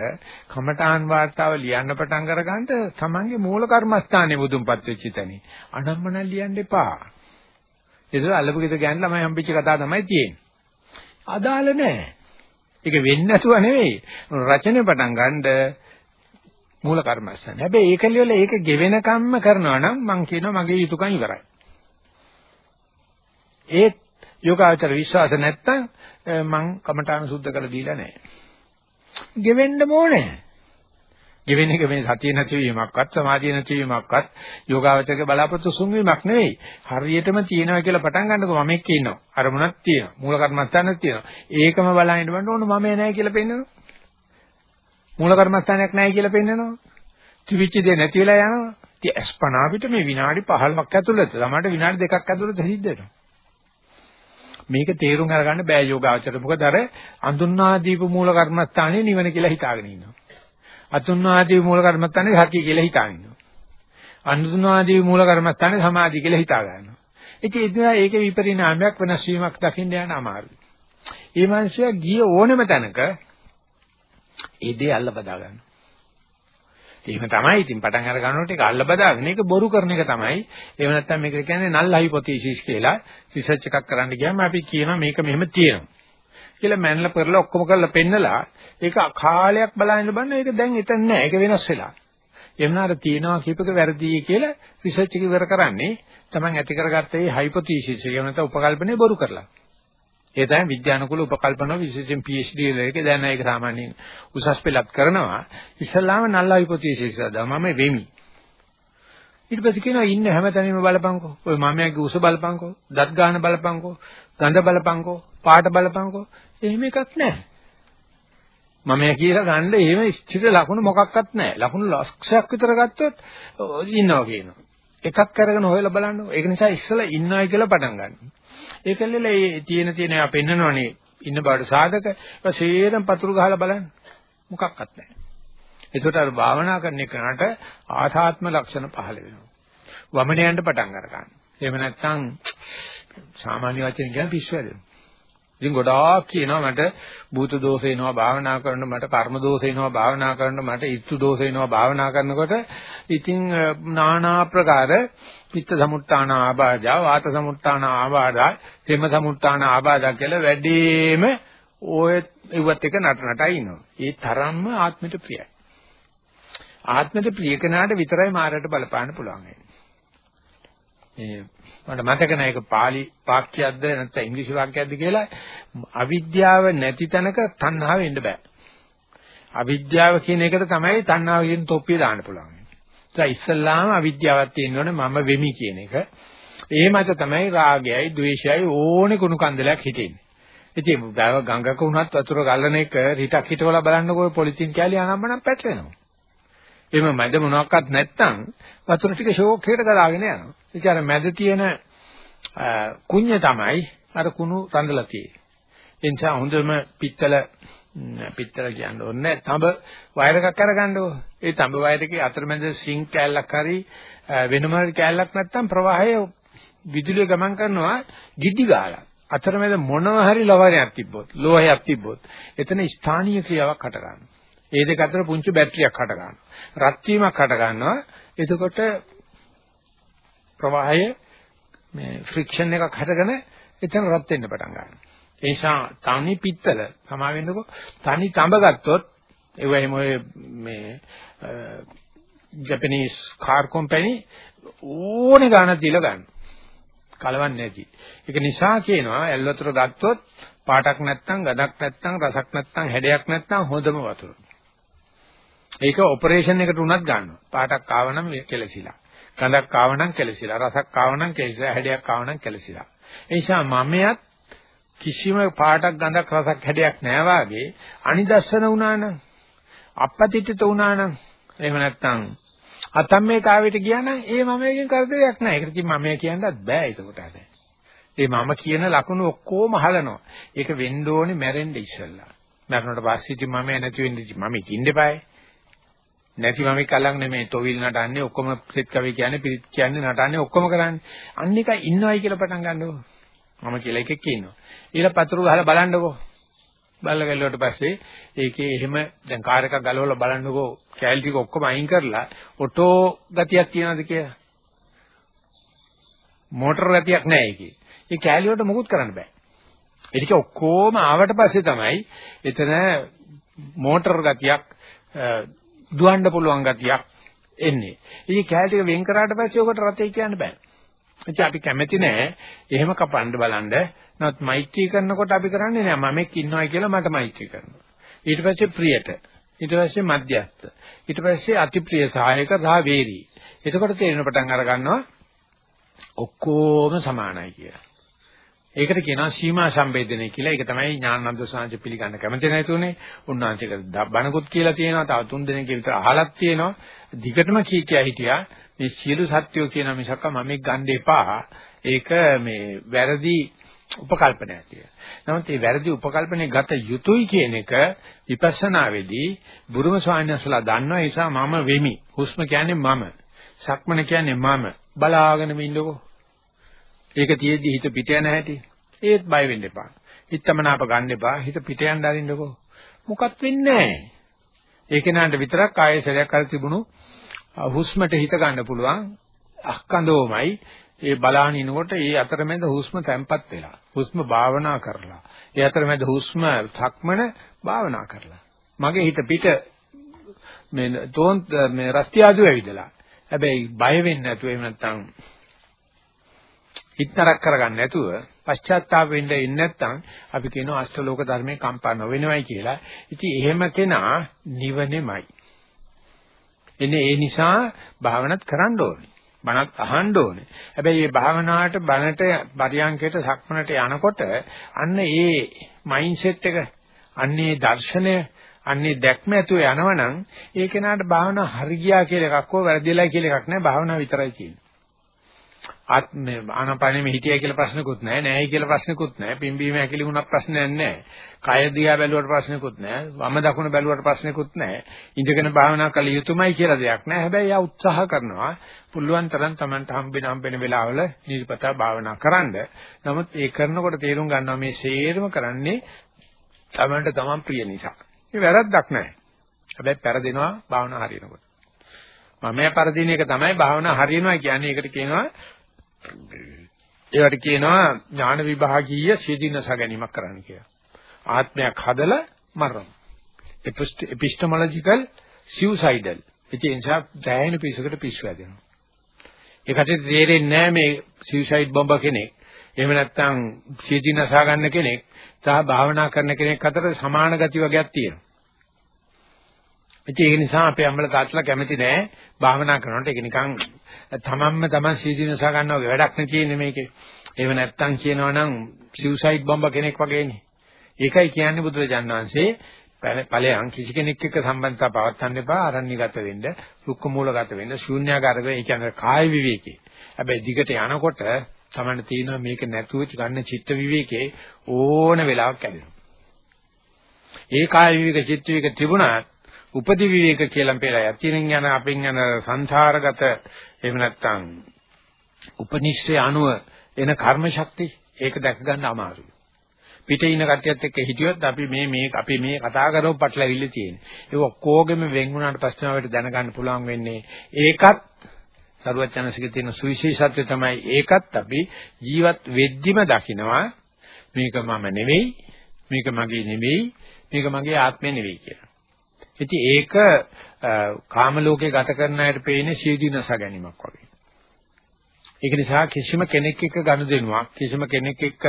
කමඨාන් වාර්තාව ලියන්න පටන් අරගන්න තමන්ගේ මූල කර්මස්ථානේ බුදුන්පත් වෙච්ච තැනේ. අනම්මන ලියන්න එපා. ඒක අල්ලපුගෙද ගෑන් ළමයි හම්බෙච්ච කතාව තමයි තියෙන්නේ. අදාළ නැහැ. ඒක වෙන්නේ නැතුව නෙවෙයි. රචනය පටන් ගන්නද මූල කර්මස්ථාන. හැබැයි ඒක ලියල ඒක ගෙවෙන කම්ම කරනවා නම් මම කියනවා මගේ යුතුයකම් ඉවරයි. ඒ යෝගාචර විශ්වාස නැත්තම් මම කමඨාන සුද්ධ කරලා දීලා නැහැ. ගෙවෙන්න ඕනේ. ගෙවෙන එක මේ සතිය නැතිවීමක්වත් සමාධිය නැතිවීමක්වත් යෝගාවචරක බලාපොරොත්තු සුන්වීමක් නෙවෙයි. හරියටම තියෙනවා කියලා පටන් ගන්නකො මම එක්ක ඉන්නවා. අරමුණක් තියෙනවා. මූල කර්මස්ථානක් තියෙනවා. ඒකම බලන් ඉන්න බන්න ඕන මම නැහැ කියලා පෙන්නනවා. මූල කර්මස්ථානයක් නැහැ කියලා පෙන්නනවා. ත්‍රිවිච්ච දේ නැති වෙලා යනවා. ඉතින් අස්පනා අපිට මේ විනාඩි 15ක් ඇතුළත ළමයට විනාඩි දෙකක් ඇතුළත සිද්ධ වෙනවා. මේක තේරුම් අරගන්න බෑ යෝගාචර. මොකද අර අඳුන්වා දීප මූල කර්මස්ථානේ නිවන කියලා හිතාගෙන ඉන්නවා. අතුන්වා දීප මූල කර්මස්ථානේ සතිය කියලා හිතාගෙන ඉන්නවා. අනුතුන්වා දීප මූල කර්මස්ථානේ සමාධිය කියලා හිතා ගන්නවා. ඉතින් එදිනා ඒකේ විපරිණාමයක් වෙනස් වීමක් දකින්න යන අමාරුයි. ඒ මිනිස්සයා ගිය ඕනෙම තැනක ඒ දේ අල්ල බදා ගන්න. එහෙම තමයි ඉතින් පටන් අර ගන්නකොට ඒක අල්ල බදාගෙන ඒක බොරු කරන එක තමයි. එහෙම නැත්නම් මේකට කියන්නේ null hypothesis කියලා රිසර්ච් එකක් කරන්න ගියාම අපි කියනවා මේක මෙහෙම තියෙනවා. කියලා මැනලා පෙරලා ඔක්කොම කරලා පෙන්නලා ඒක කාලයක් බලන්න බලන්න ඒක දැන් එතන නෑ ඒක වෙනස් වෙලා. එමුනාර තියෙනවා කීපක වැරදි කියලා රිසර්ච් එක ඉවර කරන්නේ Taman ඇති කරගත්ත ඒ හයිපොතීසිස් එක නැත්නම් උපකල්පනේ බොරු කරලා. ඒ තමයි විද්‍යානුකූල උපකල්පන විශේෂයෙන් PhD වලක දැන් ඒක සාමාන්‍යයෙන් උසස් පෙළක් කරනවා. ඉස්සල්ලාම නල්ල හයිපොතීසිස් අද මම වෙමි. ඊට පස්සේ කියනවා ඉන්න හැමතැනම බලපංකෝ. ඔය මමයාගේ උස බලපංකෝ, දත් ගාන බලපංකෝ, ගඳ බලපංකෝ, පාට බලපංකෝ. එහෙම එකක් නැහැ. මමයා කියලා ගන්න එහෙම ස්ථිර ලකුණු මොකක්වත් නැහැ. ලකුණු ලක්ෂයක් විතර ගත්තොත් ඉන්නවා කියනවා. එකක් අරගෙන හොයලා බලන්න. ඒක නිසා ඉස්සලා ඉන්නවයි කියලා පටන් ගන්න. ඒකල්ල මේ තියෙන තියෙන ආ පෙන්නනවනේ ඉන්න බාට සාධක. ඒක සේරම පතුරු ගහලා බලන්න. මොකක්වත් නැහැ. ඒකට අර භාවනා කරන එකට ආධාත්ම ලක්ෂණ පහළ වෙනවා. වමනයන්ට පටන් අර ගන්න. එහෙම නැත්නම් සාමාන්‍ය වචන කියන පිස්සු වැඩෙනවා. ඉතින් ගොඩාක් කියනවා මට භූත දෝෂ එනවා භාවනා කරනකොට මට කර්ම දෝෂ එනවා භාවනා කරනකොට මට ඉත්තු දෝෂ එනවා භාවනා කරනකොට ඉතින් নানা ආකාර පිත්ත සමුත්තාන ආබාධා වාත සමුත්තාන ආබාධා තෙම සමුත්තාන ආබාධා කියලා වැඩිම ඔය ඉවත් එක නට නටයි ඉනවා. ඒ තරම්ම ආත්මයට ප්‍රියයි. ආත්මයට ප්‍රිය කෙනාට විතරයි මායයට බලපාන්න පුළුවන්. මේ මට මතක නැහැ ඒක pāli වාක්‍යයක්ද නැත්නම් ඉංග්‍රීසි වාක්‍යයක්ද කියලා අවිද්‍යාව නැති තැනක තණ්හාව එන්න බෑ. අවිද්‍යාව කියන එකට තමයි තණ්හාව කියන තොප්පිය දාන්න පුළුවන්. ඒ ඉස්සල්ලාම අවිද්‍යාවක් තියෙනවනේ මම වෙමි කියන එක. ඒ මත තමයි රාගයයි, ద్వේෂයයි ඕනේ කුණු කන්දලයක් හිතෙන්නේ. ඉතින් බව ගංගක වුණත් වතුර ගලන එක රිටක් හිටවලා බලන්නකෝ පොලිතින් කැලිය අනම්මනම් පැටලෙනවා. එහෙම මැද මොනවත් නැත්තම් වතුර ටික ෂෝක් එකට ගලාගෙන යනවා. ඒක අර මැද තියෙන කුඤ්ඤ තමයි අර කුණු රඳලා තියෙන්නේ. ඒ නිසා හොඳම පිත්තල පිත්තල කියන්න ඕනේ තඹ වයර් එකක් අරගන්නකො. ඒ තඹ වයර් එකේ අතරමැද සිංක් කෑල්ලක් හරි වෙනම කෑල්ලක් නැත්තම් ප්‍රවාහය විදුලිය ගමන් කරනවා ගිඩි ගාලා. අතරමැද මොනවා හරි ලවරයක් තිබ්බොත්, ලෝහයක් තිබ්බොත්, එතන ස්ථානීය ක්‍රියාවක් හට ගන්නවා. ඒ දෙක අතර පුංචි බැටරියක් හට ගන්නවා. රත් වීමක් හට ගන්නවා. එතකොට ප්‍රවාහය මේ ෆ්‍රික්ෂන් එකක් හටගෙන එතන රත් වෙන්න පටන් ගන්නවා. ඒ නිසා තනි පිත්තල සමා වෙන්නකො තනි තඹ ගත්තොත් ඒ වගේම ඔය මේ ජපනීස් කාර් කම්පැනි ඕනේ ගාණක් දීලා ගන්න. කලවන්නේ නැති. ඒක නිසා කියනවා ඇල් වතුර ගත්තොත් පාටක් නැත්නම් ගඳක් නැත්නම් රසක් නැත්නම් හැඩයක් නැත්නම් හොඳම වතුර. ඒක ඔපරේෂන් එකට උනත් ගන්නවා. පාටක් ආව නම් කෙලසිලා. ගඳක් ආව නම් කෙලසිලා. රසක් ආව නම් කෙලසිලා. හැඩයක් ආව නම් කෙලසිලා. ඒ නිසා මමයක් කිසිම පාටක් ගඳක් රසක් හැඩයක් නැහැ වාගේ අනිදස්සන වුණා නම් අපපතිත්ත වුණා නම් එහෙම නැත්නම් අතම්මේතාවයට ගියා නම් ඒ මමයෙන් කරදරයක් නැහැ. ඒකට කිව්ව මමයා කියන්නත් බෑ ඒකට අද. ඒ මම කියන ලකුණු ඔක්කොම හලනවා. ඒක වෙන්න ඕනේ මැරෙන්න ඉස්සෙල්ලා. මැරුණට පස්සේ ඉතින් මම නැති වෙන්නේ මම ඉන්න එපායි. නැති මම කලක් නෙමෙයි තොවිල් නටන්නේ ඔක්කොම සෙත් කවි කියන්නේ පිරිත් කියන්නේ නටන්නේ ඔක්කොම කරන්නේ. අන්න එක ඉන්නවයි කියලා පටන් ගන්නකො. මම කියලා එකෙක් ඉන්නවා. ඊළ පතුරු ගහලා බලන්නකො. බලලා ගල්ලුවට පස්සේ ඒකේ එහෙම දැන් කාර් එකක් ගලවලා බලන්නකො. කැල් ටික ඔක්කොම අයින් කරලා ඔටෝ ගතියක් තියනවද කියලා. මෝටර ගතියක් නැහැ ඒකේ. ඒ කැලිය වලට මොකුත් කරන්න බෑ. ඒක ඔක්කොම ආවට පස්සේ තමයි එතන මෝටර ගතියක් දුවන්න පුළුවන් ගතියක් එන්නේ. ඉතින් කැල ටික වෙන් කරාට පස්සේ ඔකට රතේ කියන්න බෑ. ඉතින් අපි කැමති නෑ එහෙම කපන්න බලන්න. නමුත් මෛත්‍රී කරනකොට අපි කරන්නේ නෑ මමෙක් ඉන්නවයි කියලා මට මෛත්‍රී කරනවා. ඊට පස්සේ ප්‍රියට. ඊට පස්සේ මධ්‍යස්ත. ඊට පස්සේ අතිප්‍රිය සහායක සහ වේරී. එතකොට තේරෙන පටන් අර ගන්නවා ඔක්කොම සමානයි කියලා. ඒකට කියනවා සීමා සම්බේධනය කියලා. ඒක තමයි ඥානানন্দ සාංශ පිළිගන්න කැමති නැතුනේ. උන්වහන්සේට බණකුත් කියලා තියෙනවා. තව තුන් දෙනෙක් විතර අහලක් තියෙනවා. දිගටම කී කියා හිටියා. මේ සියලු සත්‍යෝ කියන මිසක මම ගන්න එපා. ඒක මේ වැරදි උපකල්පනයක් කියලා. නමුත් මේ වැරදි උපකල්පනේ ගත යුතුයි කියන එක විපස්සනාවේදී බුරුම ස්වාමීන් වහන්සේලා දන්නවා. ඒ නිසා මම වෙමි. හුස්ම කියන්නේ මම. සක්මන කියන්නේ මම. බලාගෙන ඉන්නකෝ. ඒක තියෙද්දි හිත පිට යන හැටි. ඒත් බය වෙන්න එපා. හිතමනාප ගන්න එපා. හිත පිට යන්න අරින්නකෝ. මොකත් වෙන්නේ නැහැ. ඒක නන්ට විතරක් ආයෙ සැරයක් අර තිබුණු හුස්මට හිත ගන්න පුළුවන්. අක්කඳෝමයි ඒ බලාන ඉනකොට ඒ අතරමැද හුස්ම තැම්පත් වෙලා හුස්ම භාවනා කරලා ඒ අතරමැද හුස්ම සක්මන භාවනා කරලා මගේ හිත පිට මේ තෝන් මේ රස්තියාදු ඇවිදලා හැබැයි බය වෙන්නේ නැතුව එහෙම නැත්නම් හිතතරක් කරගන්න නැතුව පශ්චාත්තාප වෙන්න ඉන්නේ නැත්නම් අපි කියනවා අෂ්ටලෝක ධර්මයේ කම්පා නොවෙනවයි කියලා. ඉතින් එහෙම කෙනා නිවනේමයි. එන්නේ ඒ නිසා භාවනත් කරන්න ඕනේ. බණත් අහන්න ඕනේ. හැබැයි මේ භාවනාවට බණට පරියන්කයට සක්මනට යනකොට අන්න ඒ මයින්ඩ්සෙට් එක අන්නේ දර්ශනය අන්නේ දැක්ම ඇතුව යනවනම් ඒ කෙනාට භාවනා හරි ගියා කියලා එකක් හෝ වැරදිලා කියලා එකක් නැහැ භාවනාව විතරයි තියෙන්නේ. ආත්ම ආනපනෙම හිටියයි කියලා ප්‍රශ්නකුත් නැහැ නැහැයි කියලා ප්‍රශ්නකුත් නැහැ. පිම්බීම ඇකිලි වුණක් ප්‍රශ්නයක් නැහැ. කය දිහා බැලුවට ප්‍රශ්නකුත් නැහැ. වම දකුණ බැලුවට ප්‍රශ්නකුත් නැහැ. ඉඳගෙන භාවනා කළ යුතුමයි කියලා දෙයක් නැහැ. හැබැයි යා උත්සාහ කරනවා පුළුවන් තරම් Tamanට හම්බෙන හම්බෙන වෙලාවල නිර්පතා භාවනා කරන්න. නමුත් ඒ කරනකොට තේරුම් ගන්නවා මේ සේරම කරන්නේ Tamanට Taman ප්‍රිය නිසා. ඒ වැරද්දක් නැහැ. හැබැයි පෙරදෙනවා භාවනා හරියනකොට. මම පරදින එක තමයි භාවනා හරියනවා කියන්නේ. ඒකට කියනවා ඒවට කියනවා ඥාන විභාගීය සියදිනස ගැනීමක් කරන්න කියලා. ආත්මයක් හදලා මරන. epistemological suicidal. ඒ නිසා දැහැින පිසකට පිස්සු හැදෙනවා. ඒකට තේරෙන්නේ නැහැ මේ suicide bomber කෙනෙක්. එහෙම නැත්නම් සියදිනස ගන්න කෙනෙක් සහ භාවනා කරන කෙනෙක් අතර සමාන ගති වර්ගයක් තියෙනවා. ඉතින් ඒක නිසා අපේ අම්මලා තාත්තලා කැමති නෑ භාවනා කරනකොට ඒක නිකන් තමන්ම තමන් සීදීනස ගන්නවා වගේ වැඩක් නේ තියෙන්නේ මේකේ. ඒව නැත්තම් කියනවනම් සිව්සයිඩ් බම්බ කෙනෙක් වගේනේ. ඒකයි කියන්නේ බුදුරජාණන් වහන්සේ ඵලයන් කිසි කෙනෙක් එක්ක සම්බන්ධතාව පවත්වන්න එපා අරණ්‍යගත වෙන්න, රුක්ක මූලගත වෙන්න, ශූන්‍යාකාරක ඒ කියන්නේ කාය විවේකේ. හැබැයි දිගට යනකොට තමන්න තියෙනවා මේක නැතුව ගන්න චිත්ත විවේකේ ඕන වෙලාවක් කැඩෙනවා. ඒ කාය විවේක චිත්ත විවේක තිබුණාත් උපදි විවේක කියලා පෙළය. අතිරින් යන අපෙන් යන සංසාරගත එහෙම නැත්නම් උපනිෂ්ඨය අනුව එන කර්ම ශක්තිය ඒක දැක ගන්න අමාරුයි. පිටේ ඉන්න කට්ටියත් එක්ක හිටියොත් අපි මේ මේ අපි මේ කතා කරව පටලවිල්ල තියෙන්නේ. ඒක ඔක්කොගෙම වෙන් වුණාට පස්සේ අපිට දැනගන්න පුළුවන් වෙන්නේ ඒකත් සරුවචනසිකේ තියෙන සුවිශේෂත්වය තමයි ඒකත් අපි ජීවත් වෙද්දිම දකිනවා මේක මම නෙවෙයි මේක මගේ නෙවෙයි මේක මගේ ආත්මය නෙවෙයි කියලා. ඉතින් ඒක කාම ලෝකේ ගත කරන අයට පේන්නේ සීදීනස ගැනීමක් වගේ. ඒක නිසා කිසිම කෙනෙක් එක්ක ගනුදෙනුවක් කිසිම කෙනෙක් එක්ක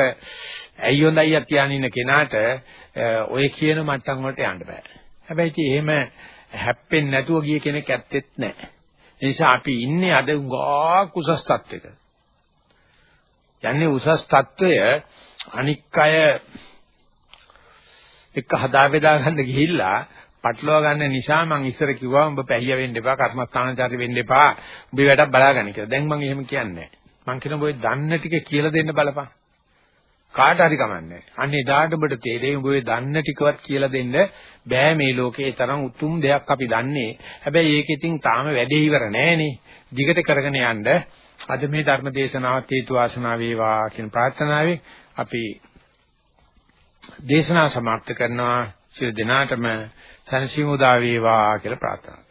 ඇයි හොඳයි අතියාන ඉන්න කෙනාට ඔය කියන මට්ටම් වලට යන්න බෑ. හැබැයි ඉතින් එහෙම හැප්පෙන්නේ නැතුව ගිය කෙනෙක් ඇත්තෙත් නැහැ. ඒ නිසා අපි ඉන්නේ අද උගා කුසස් තත්වයක. යන්නේ උසස් තත්වය අනික් අය එක්ක හදා බෙදා ගන්න ගිහිල්ලා පටලවා ගන්න නිසා මම ඉස්සර කිව්වා උඹ පැහිය වෙන්න එපා කර්මස්ථානචාරි වෙන්න එපා උඹේ වැඩක් බලාගන්න කියලා. දැන් මම එහෙම කියන්නේ නැහැ. මම කියනවා ඔය දන්න ටික කියලා දෙන්න බලපන්. කාට හරි කමන්නේ. අන්න එදාට ඔබට තේරෙයි උඹ ඔය දන්න ටිකවත් කියලා දෙන්න බෑ මේ ලෝකේ තරම් උතුම් දෙයක් අපි දන්නේ. හැබැයි ඒක ඉතින් තාම වැඩේ ඉවර නෑනේ. දිගට කරගෙන යන්න අද මේ ධර්ම දේශනාවත් හේතු වාසනා වේවා කියන ප්‍රාර්ථනාවෙන් අපි දේශනාව සමාප්ත කරනවා. සියලු දෙනාටම සනසිමුදා වේවා කියලා ප්‍රාර්ථනා